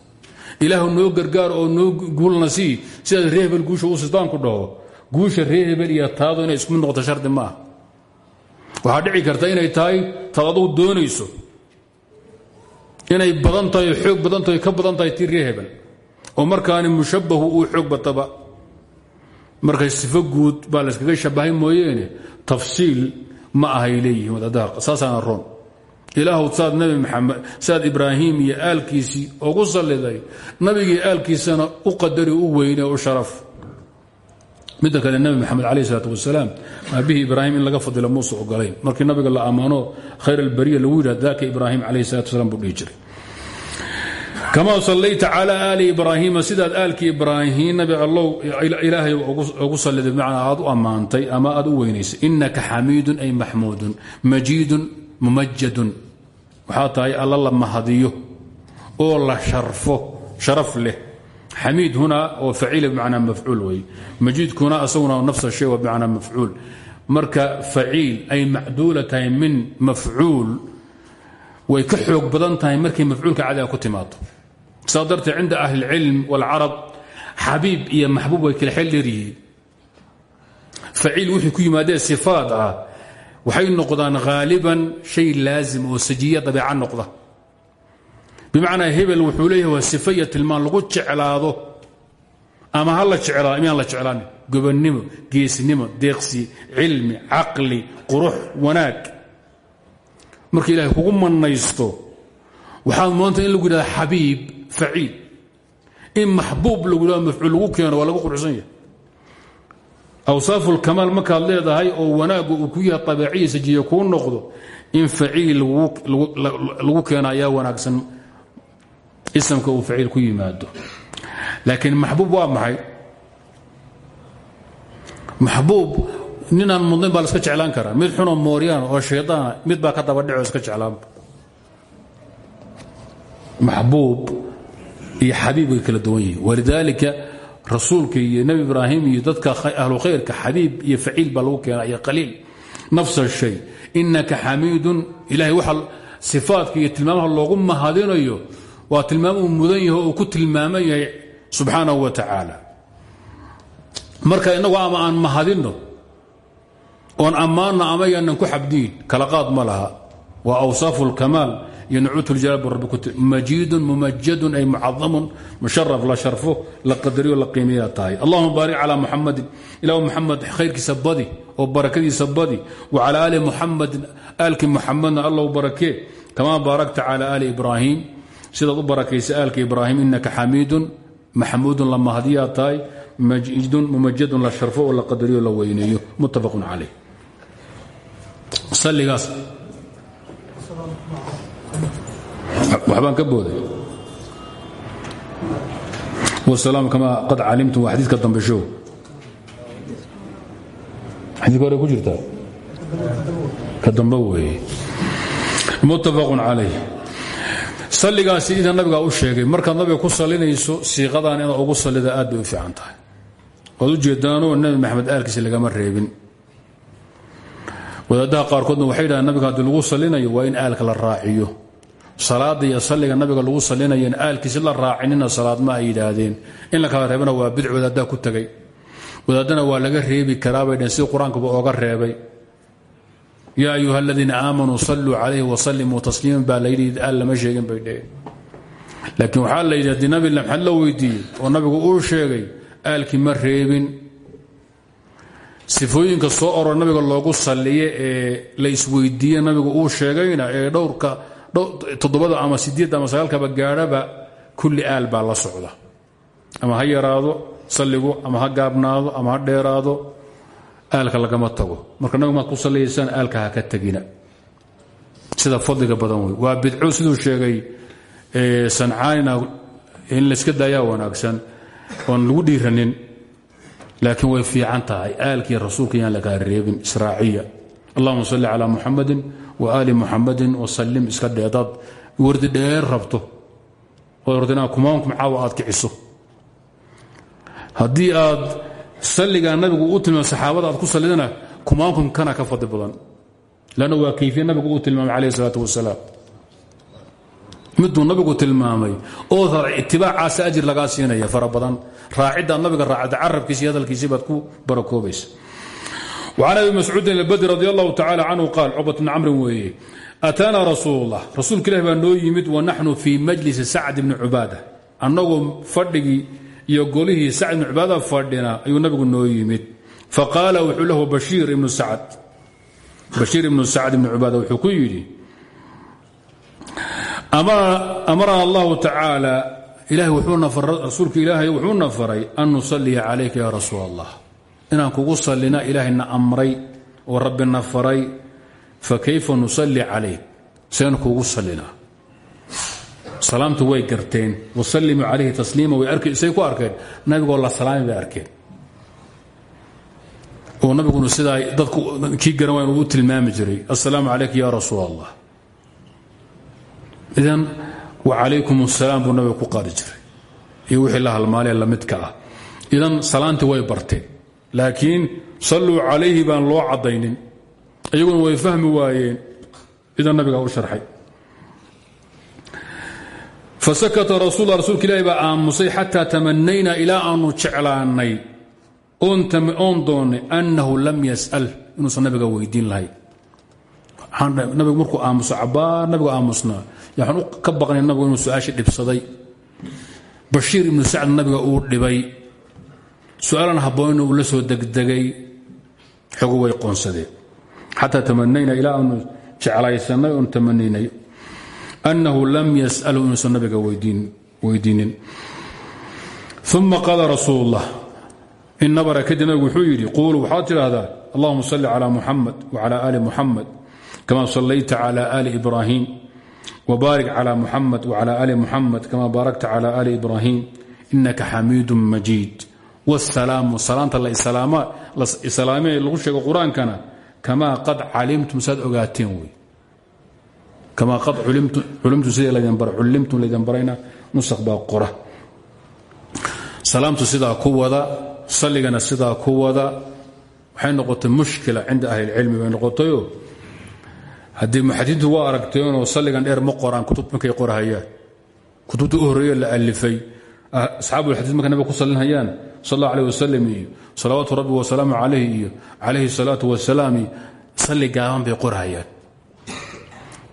ilaahu noo gargaar oo noo guulna sii sidaad ree guusha u sitaan ku dhaho. Guusha ree hebel iyo taadu inay isku mid noqoto shardi ma ah waxaa dhici karta inay tahay taad adugu doonayso. Inay badan tahay oo xoog badan tahay ka badan tahay tii ree hebel oo markaani mushabbahu uu xoog bataba. Marka sifo guud baa layskaga shabahay mooyeene. Tafsiil ma ahay leeyihiin wadaadaha saasaana roon ilaahu saad nabi maxamed saad ibraahim iyo aalkiisii ugu salliday nabigii aalkiisana u qadari u weyne u sharaf. Midda kale nabi maxamed calayh isalaat wasalaam aabihii ibraahim in laga fadilo muusa ogolayn markii nabiga la ammaano khayr albariya lagu yidhah daaka ibraahim calayh salatu wasalaam buu dhihi jiray. Kama salayta calى aali ibraahiima sidaad aalkii ibraahim nabi allow ilaahay ugu saliday bimacnaa aad u ammaantay ama aad u weynaysay. Inaka xamiidun ay maxmuudun majiidun mumajadun waxaa tahay alla la mahadiyo oo la sharfo sharaf leh. Xamiid huna oo faciila bimacnaa mafcuul wey majiidkuna asaguna nafsa shay wa bimacnaa mafcuul. Marka faciil ay macduula min mafcuul way ka xoog badan tahay markay mafcuulka cadiga ku timaado saa darteed cinda ahli اlcilm wاlcarab xabiib iyo maxbuub way kala xel dheer yihiin. Faciil wixii ku yimaadee sifaad ah waxay noqdaan haaliban shay laazim oo sajiya dabeeca noqda. Bimacnaa hebel wuxuu leeyahay waa sifa iyo tilmaan lagu jeclaado ama ha la jeclaado imaan la jeclaan gobonnimo geesnimo deeqsi cilmi caqli qurux wanaag. Marka ilaahay kugu mannaysto waxaad moonta in lagu yidhahda xabiib faciil. In maxbuub lagu yidhahdo mafcuul lagu keeno waa lagu quruxsan yahay awsaafulkamaal markaad leedahay oo wanaaggu uu ku yahay abeeciya sajiya kuu noqdo in faciil lagu keeno ayaa wanaagsan isamka uu faciil ku yimaado. Laakiin maxbuub waa maxay? Maxbuub ninaan mudnayn baa la iska jeclaan karaa. Mid xunoo mooryaan oo shaydaana mid baa ka daba dhecoo iska jeclaanba iyo xabiib way kala duwan rasuulka iyo nebi ibraahim iyo dadka ahlu khayrka xabiib iyo faciil baa lagu keena iyo qaliil. Nafs shay. Inaka xamiidun. Ilahay waxa sifaadka iyo tilmaamaha loogu mahadinayo waa tilmaam uu mudan yahay uu ku tilmaaman yahay subxaanahu wa tacaala. Marka innagu ama aan mahadinno oon ammaanna ama yaanan ku xabdiin kala qaad ma laha. Waa awsaafu اlkamaal iyo nacuut ljalaal buu rabbi ku ti majiidun mumajadun ay mucadamun musharaf la sharfo la qadariyo la qiimiyaa tahay allahuma baarik calaa muxamadin ilaahu muxamed khayrkiisa badi oo barakadiisa badi wa calaa aali muxamadin aalkii muxamedna allow barakee kamaa baarakta calaa aali ibraahim sidaad u barakaysa aalka ibraahim inaka xamiidun maxmuudun la mahadiyaa tahay majiidun mumajadun la sharfo oo la qadariyo la weyneeyo muttafaqun calayh saligaas waxbaan ka booday. Wsalaam kamaa qad calimtum waa xadiidka dambe show. Xadiidka hore ku jirtaa ka dambe weeye. Muttafaqun u sheegay markaad nabiga ku sallinayso siiqadan inaad ugu sallida aad u fiican tahay. Waad u jeedaanoo nebi maxamed aalkiisa lagama reebin. Wadaadaha qaarkoodna waxay yidhahdeen nabiga haddii lagu sallinayo waa in aalka la raaciyo salaada iyo salliga nabiga lagu salinayo in aalkiisi la raacinina salaad ma ay in la kala reebana waa bidc wadaaddaa ku tegay. Wadaadana waa laga reebi karaabay dheen sida qur'aankuba ooga reebay. Yaa ayuha aladiina aamanuu salluu calayhi wasallimuu tasliiman baa layidhi aal lama sheegin bay dheheen laakiin waxaa la yidhi haddii nabi maxamed la oo nabigu uu sheegay aalkii ma reebin. Sifooyinka soo oror nabiga loogu salliye ee la isweydiiye nabigu uu sheegayna ee dhowrka toddobada ama sideedda ama sagaalkaba gaadhaba kulli aal baa la socda. Ama ha yaraado salligu ama ha gaabnaado ama ha dheeraado aalka lagama tago. Marka nabigu maad ku salliyaysaan aalka ka tegina. Sida fadliga badan waa bidco siduu sheegay sancaanina in layska daayaa wanaagsan oon lagu dhiiranin laakiin way fiican tahay. Aalkii rasuulka yaan reebin israaciya. Allahuma salli calaa muxamadin wa aali muxamadin wasallim iska dheedaad wardi dheer rabto. Oo ordina kumaankum caawa aad kiciso. Haddii aad salligaa nabigu u tilmaam saxaabada aad ku sallidana kumaankum kana ka fadli badan. Lanna waa kayfiya nabigu uu tilmaamay calayh isalaatu wasalaam. Miduu nabigu tilmaamay oo itibaacaasa ajir lagaa siinaya fara badan. Nabiga raacda carabkiisi iyo baad ku barakoobaysa وcan abi mascuudin albadri radi allahu tacala canhu qaal cubat bni camrin weeye ataana rasuul اllah rasuulka ilahi baa noo yimid wanaxnu fii majlisi sacd bni cubaada annagoo fadhigii iyo golihii sacd bni cubaada fadhina ayuu nabigu noo yimid faqaala wuxuu lahu bashiir ibnu sacd ibni cubaada wuxuu ku yidhi amarana allahu tacaala rasuulka ilaahay wuxuuna faray an nusaliya calayka ya rasuul allah inaan kugu sallina ilaahayna amray oo rabbina faray fakayfa nusalli calayk? Seen kugu sallinaa salaamtu way garteen. Wasallimu calayhi tasliima say ku arkeen. Nabigoo la salaami bay arkeen. Oo nabiguna sidaa dadku kii garan waa inuu tilmaami jiray assalaamu calayka ya rasuul idan wacalaykum asalaam buu nabiga ku qaadi iyo wixii la halmaalee lamidka ah. Idan salaantii way barteen laakiin salluu calayhi baan loo caddaynin. Iyaguna way fahmi waayeen. Idan nabiga u sharxay. Fasakata rasul rasuulka ilaahi baa aamusay xataa tamanaynaa ilaa aanu jeclaannay oon doonnay annahu lam yas'al. Inuusan nabiga weydiin lahayn nabigu markuu aamuso cabbaar nabigu aamusnaa. Waxaan ka baqnay nabigu inuu su'aashii dhibsaday. Bashiir ibnu sacd nabiga uu dhibay su-aalan habboonina uu la soo degdegay xogu way qoonsadeen xataa tamanayna ilaa aanu jeclaysanay oon tamanaynay annahu lam yas'alu inuusan nabiga weydiinin uma qaala rasuul اllah in nabara kadib nabigu wuxuu yidhi quuluu waxaad tidhaahdaa allahuma salli calى muxamed wcalى ali muxamed kama sallayta calى ali ibrahim wbaarik calى muxamed wcalى ali muxamed kama baarakta calى ali ibrahim inaka xamiidu majiid wاsalaamu salaanta la islaamee lagu sheego qur'aankana kamaa qad calimtum saad ogaateen wey kamaa qad culimtum sidii laydin bara cullimtum laydin barayna nusakh baa qora salaamtu sidaa ku wada salligana sidaa ku wada waxay noqotay mushkila cinda ahli اlcilmi bay noqotayo haddii muxadiintu waa aragteenoo salligan dheer ma qoraan kutub qorahayaan kutubta u la alifay asxaabulxadiid markay nabiga ku sallinhayaan sal allah aleh wasalam iyo salawaatu rabbi wasalaamu calayh iyo calayhi salaatu wasalaam iyo salli gaaban bay qorhayaan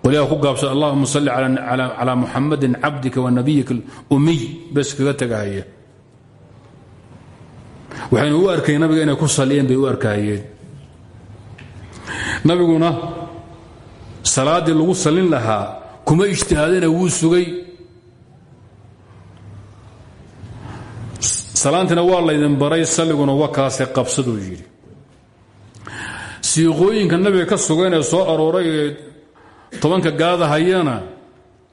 qolyaha ku gaabsan allahuma salli calaa muxamadin cabdika wa nabiyika umiy bes kaga tegahaya waxaynu u arkayeen nabiga inay ku salliyeen bay u arkahayeen nabiguna salaaddii lagu sallin lahaa kuma ijtihaadina wuu sugay salaantina waa laydin baray salliguna wa kaase qabsaduu yidhi. Siiqooyinka nabiga ka sugan ee soo arooray tobanka gaada hayana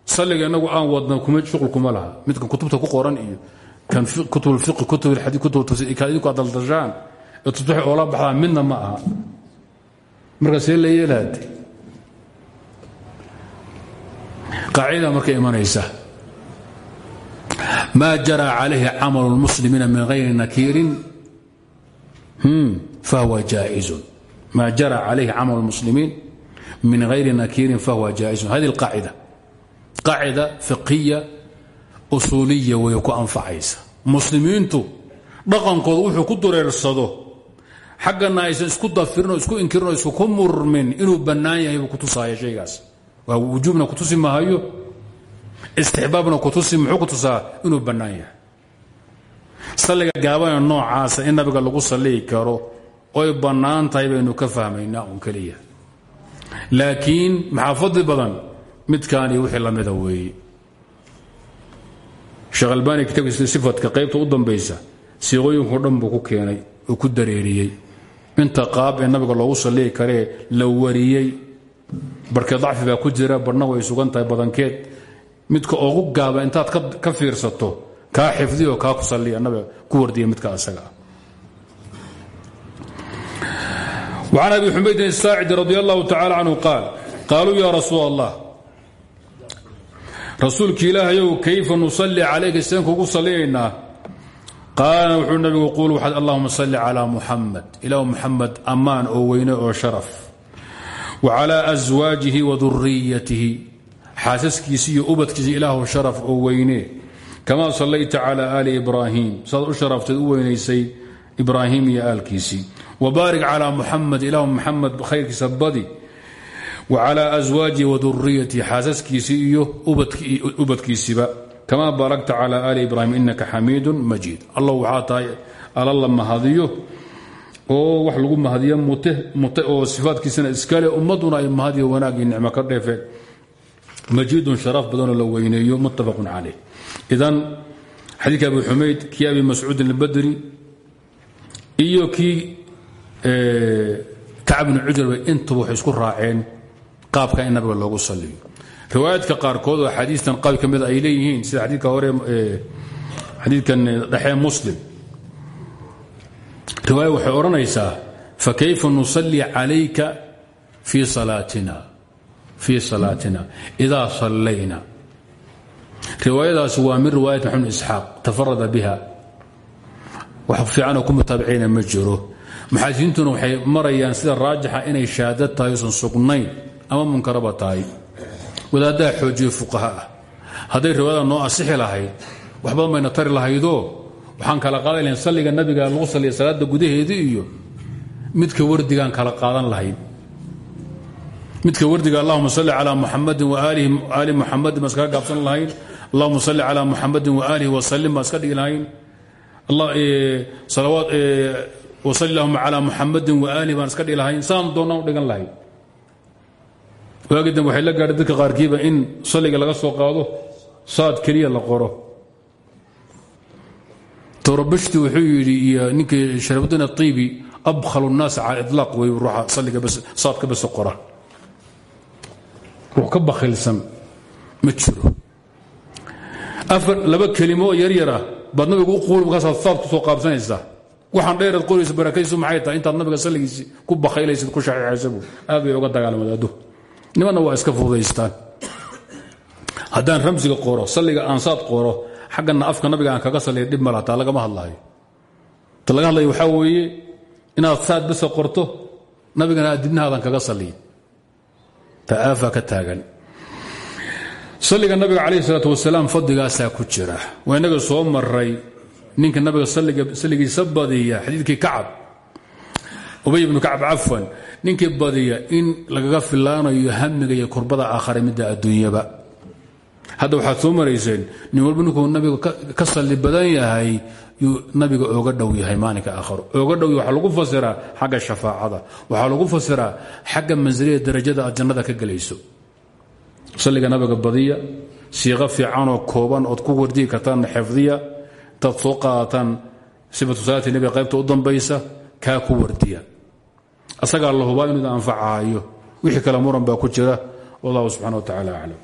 salliga inagu aan wadna shuqul kuma laha. Midka kutubta ku qoran iyo kan kutub اlfiqi kutub اlxadii kutub tafsir kaad idinku adaldashaan ee tusbaxi oola baxdaa midna ma aha. Marka see la yeelaade marka imanaysa ma jaraa calayhi camalu muslimiina min hayri hmm, nakiirin? Fahuwa jaaizu ma jara calayhi camal muslimiin min hayri nakiirin fahuwa jaaizu hadi اlqaacida qaacida fiqiya usuuliya way ku anfacaysa. Muslimiintu dhaqankooda wuxuu ku dureersado. Xaggana aysan isku dafirin oo isku inkirin oo isku ku murmin inuu bannaan yahay buu kutusaaya shaygaas. Waa wujuubna istixbaabna kutusi muxuu kutusaa inuu bannaan salliga gaabana noocaasa in nabiga lagu salliyi karo oy bannaan tahay baynu ka fahmaynaa un keliya. Laakiin maxaa fadli badan? Midkaani wixii la mida weeye. Sheekh albaani kitaabkiisa sifatka qaybta u dambaysa siiqooyinkao dhan buu ku keenay oo ku dareeriyey. Inta qaab ee nabiga loogu salliyi karee la wariyey. Barhkee dacfi ku jira barhna way sugan tahay badankeed midka ugu gaaba intaad ka fiirsato kaa xifdiyo kaa ku saliyanaba ku wardiya midka isaga ah an abi xumaydin asaacidi radi allahu tacaala qaal qaaluu yaa rasuul allah rasuulki ilaahayow kayfa nusalli calayka seen kugu salinaynaa qaala wuxuu nabigu quul waxaad allahuma salli calaa muxamed ilah muxamed ammaan oo weyne oo sharaf wa calaa aswaajihi xaasaskiisi iyo ubadkiisa ilaahu sharaf oo weyne. Kamaa sallayta calaa aali ibraahim. Saad u sharafteed u weynaysay ibraahim iyo aalkiisii wbaarik calaa muxamed ilahu muxamed khayrkiisa badi. Wcalى aswaajihi waduriyatihi xaasaskiisii iyo ubadkiisiba kamaa baaragta calى ali ibrahim inaka xamiidu majiid. Oo wax lagu mahadiyo mute oo sifaadkiisana iskale ummaduna ay mahadiyo wanaagii nicmo ka dheefeen majiidun sharaf badanoo la weyneeyo muttafaqun caleyh idan xadiidka abi xumayd kii abi mascuudin albadri iyo kii kacb bni cujrba intuba waxay isku raaceen qaabka in nabiga loogu saliyo riwaayaadka qaarkood oo xadiistan qaab ka mida ay leeyihiin sida xadiidka hore xadiidkan dhexee muslim. Riwaaya waxay odhanaysaa fakayfa nusalli calayka fii salaatina fii salaatina idaa sallayna. Riwaayadaasi waa min riwaayat maxamed isxaaq tafarada biha wax fiicanoo ku mutaabiciina ma jiro. Muxaadisiintuna waxay marayaan sida raajixa inay shahaado tahay usan sugnayn ama munkaraba tahay. Wadaaddaha xoojiye fuqaha ah. Hadday riwaayada noo asixi lahayd wax badan bayna tari lahaydoo? Waxaan kala qaadan lahayn salliga nabiga lagu salliya salaadda gudaheedii iyo midka wardigaan kala qaadan lahayd midka wardiga allahuma salli calaa muxamadin waaali muxamadin baan iskaga gaabsan lahayn. Allahuma salli calaa muxamadin waaalihi wasalim baan iska dhigi lahayn. Salawaad wsali allahuma calaa muxamadin waaalihi baan iska dhigi lahayn. Saan doonnaan u dhigan lahayd waagi dambe waxay la gaadhay dadka qaarkiiba in salliga laga soo qaado saad keliya la qoro. Towrabashti wuxuu yidhi ninkii sharafudiin aiibi abkhal الnaas cala ilaaq wey ruuxa salliga saadka bas qora ruux ka bakhilsan ma jiro. Laba kelimo oo yaryara baad nabiga u quul markaasaad saad ku soo qaabsanaysaa waxaan dheeraad qoraysa barakadiisu maxay tahay? Intaad nabiga salligiisi ku bakhaylaysid ku shaxiixaysabu aad bay uga dagaalamaado nimanna waa iska fududaystaan. Haddaan ramsiga qoro salliga aan saad qoro xaggana afka nabiga aan kaga saliya dhib mala taa lagama hadlaayo. Ta laga hadlayo weeye inaad saad basa qorto nabigana aad dibnahaadan kaga saliyin taa aafaa ka taagan. Salliga nabiga calayh isalaat wasalaam fadligaasaa ku jira. Waa inaga soo maray ninka nabiga salligiisa badiya xadiidkii kacab. Ubay ibnu kacab cafwan ninkii badiya in lagaga filaanayo hamiga iyo kurbada aakhare midda adduunyaba. Hadda waxaad soo marayseen nin walba ninkuu nabiga ka salli badan yahay yuu nabiga oga dhow yahay maalinka aakharo. Oga dhow waxaa lagu fasiraa xagga shafaacada waxaa lagu fasiraa xagga mansilada darajada jannada ka gelayso. Salliga nabiga badiya siiqo fiicanoo kooban ood ku wardiyi kartaan xifdiya intaad soo qaadataan sifatu salaati nabiga qaybta u dambaysa kaa ku wardiya. Asagaa la hubaa inuu anfacahayo wixii kale muran baa ku jira. Wallahu subxana wa tacala aclam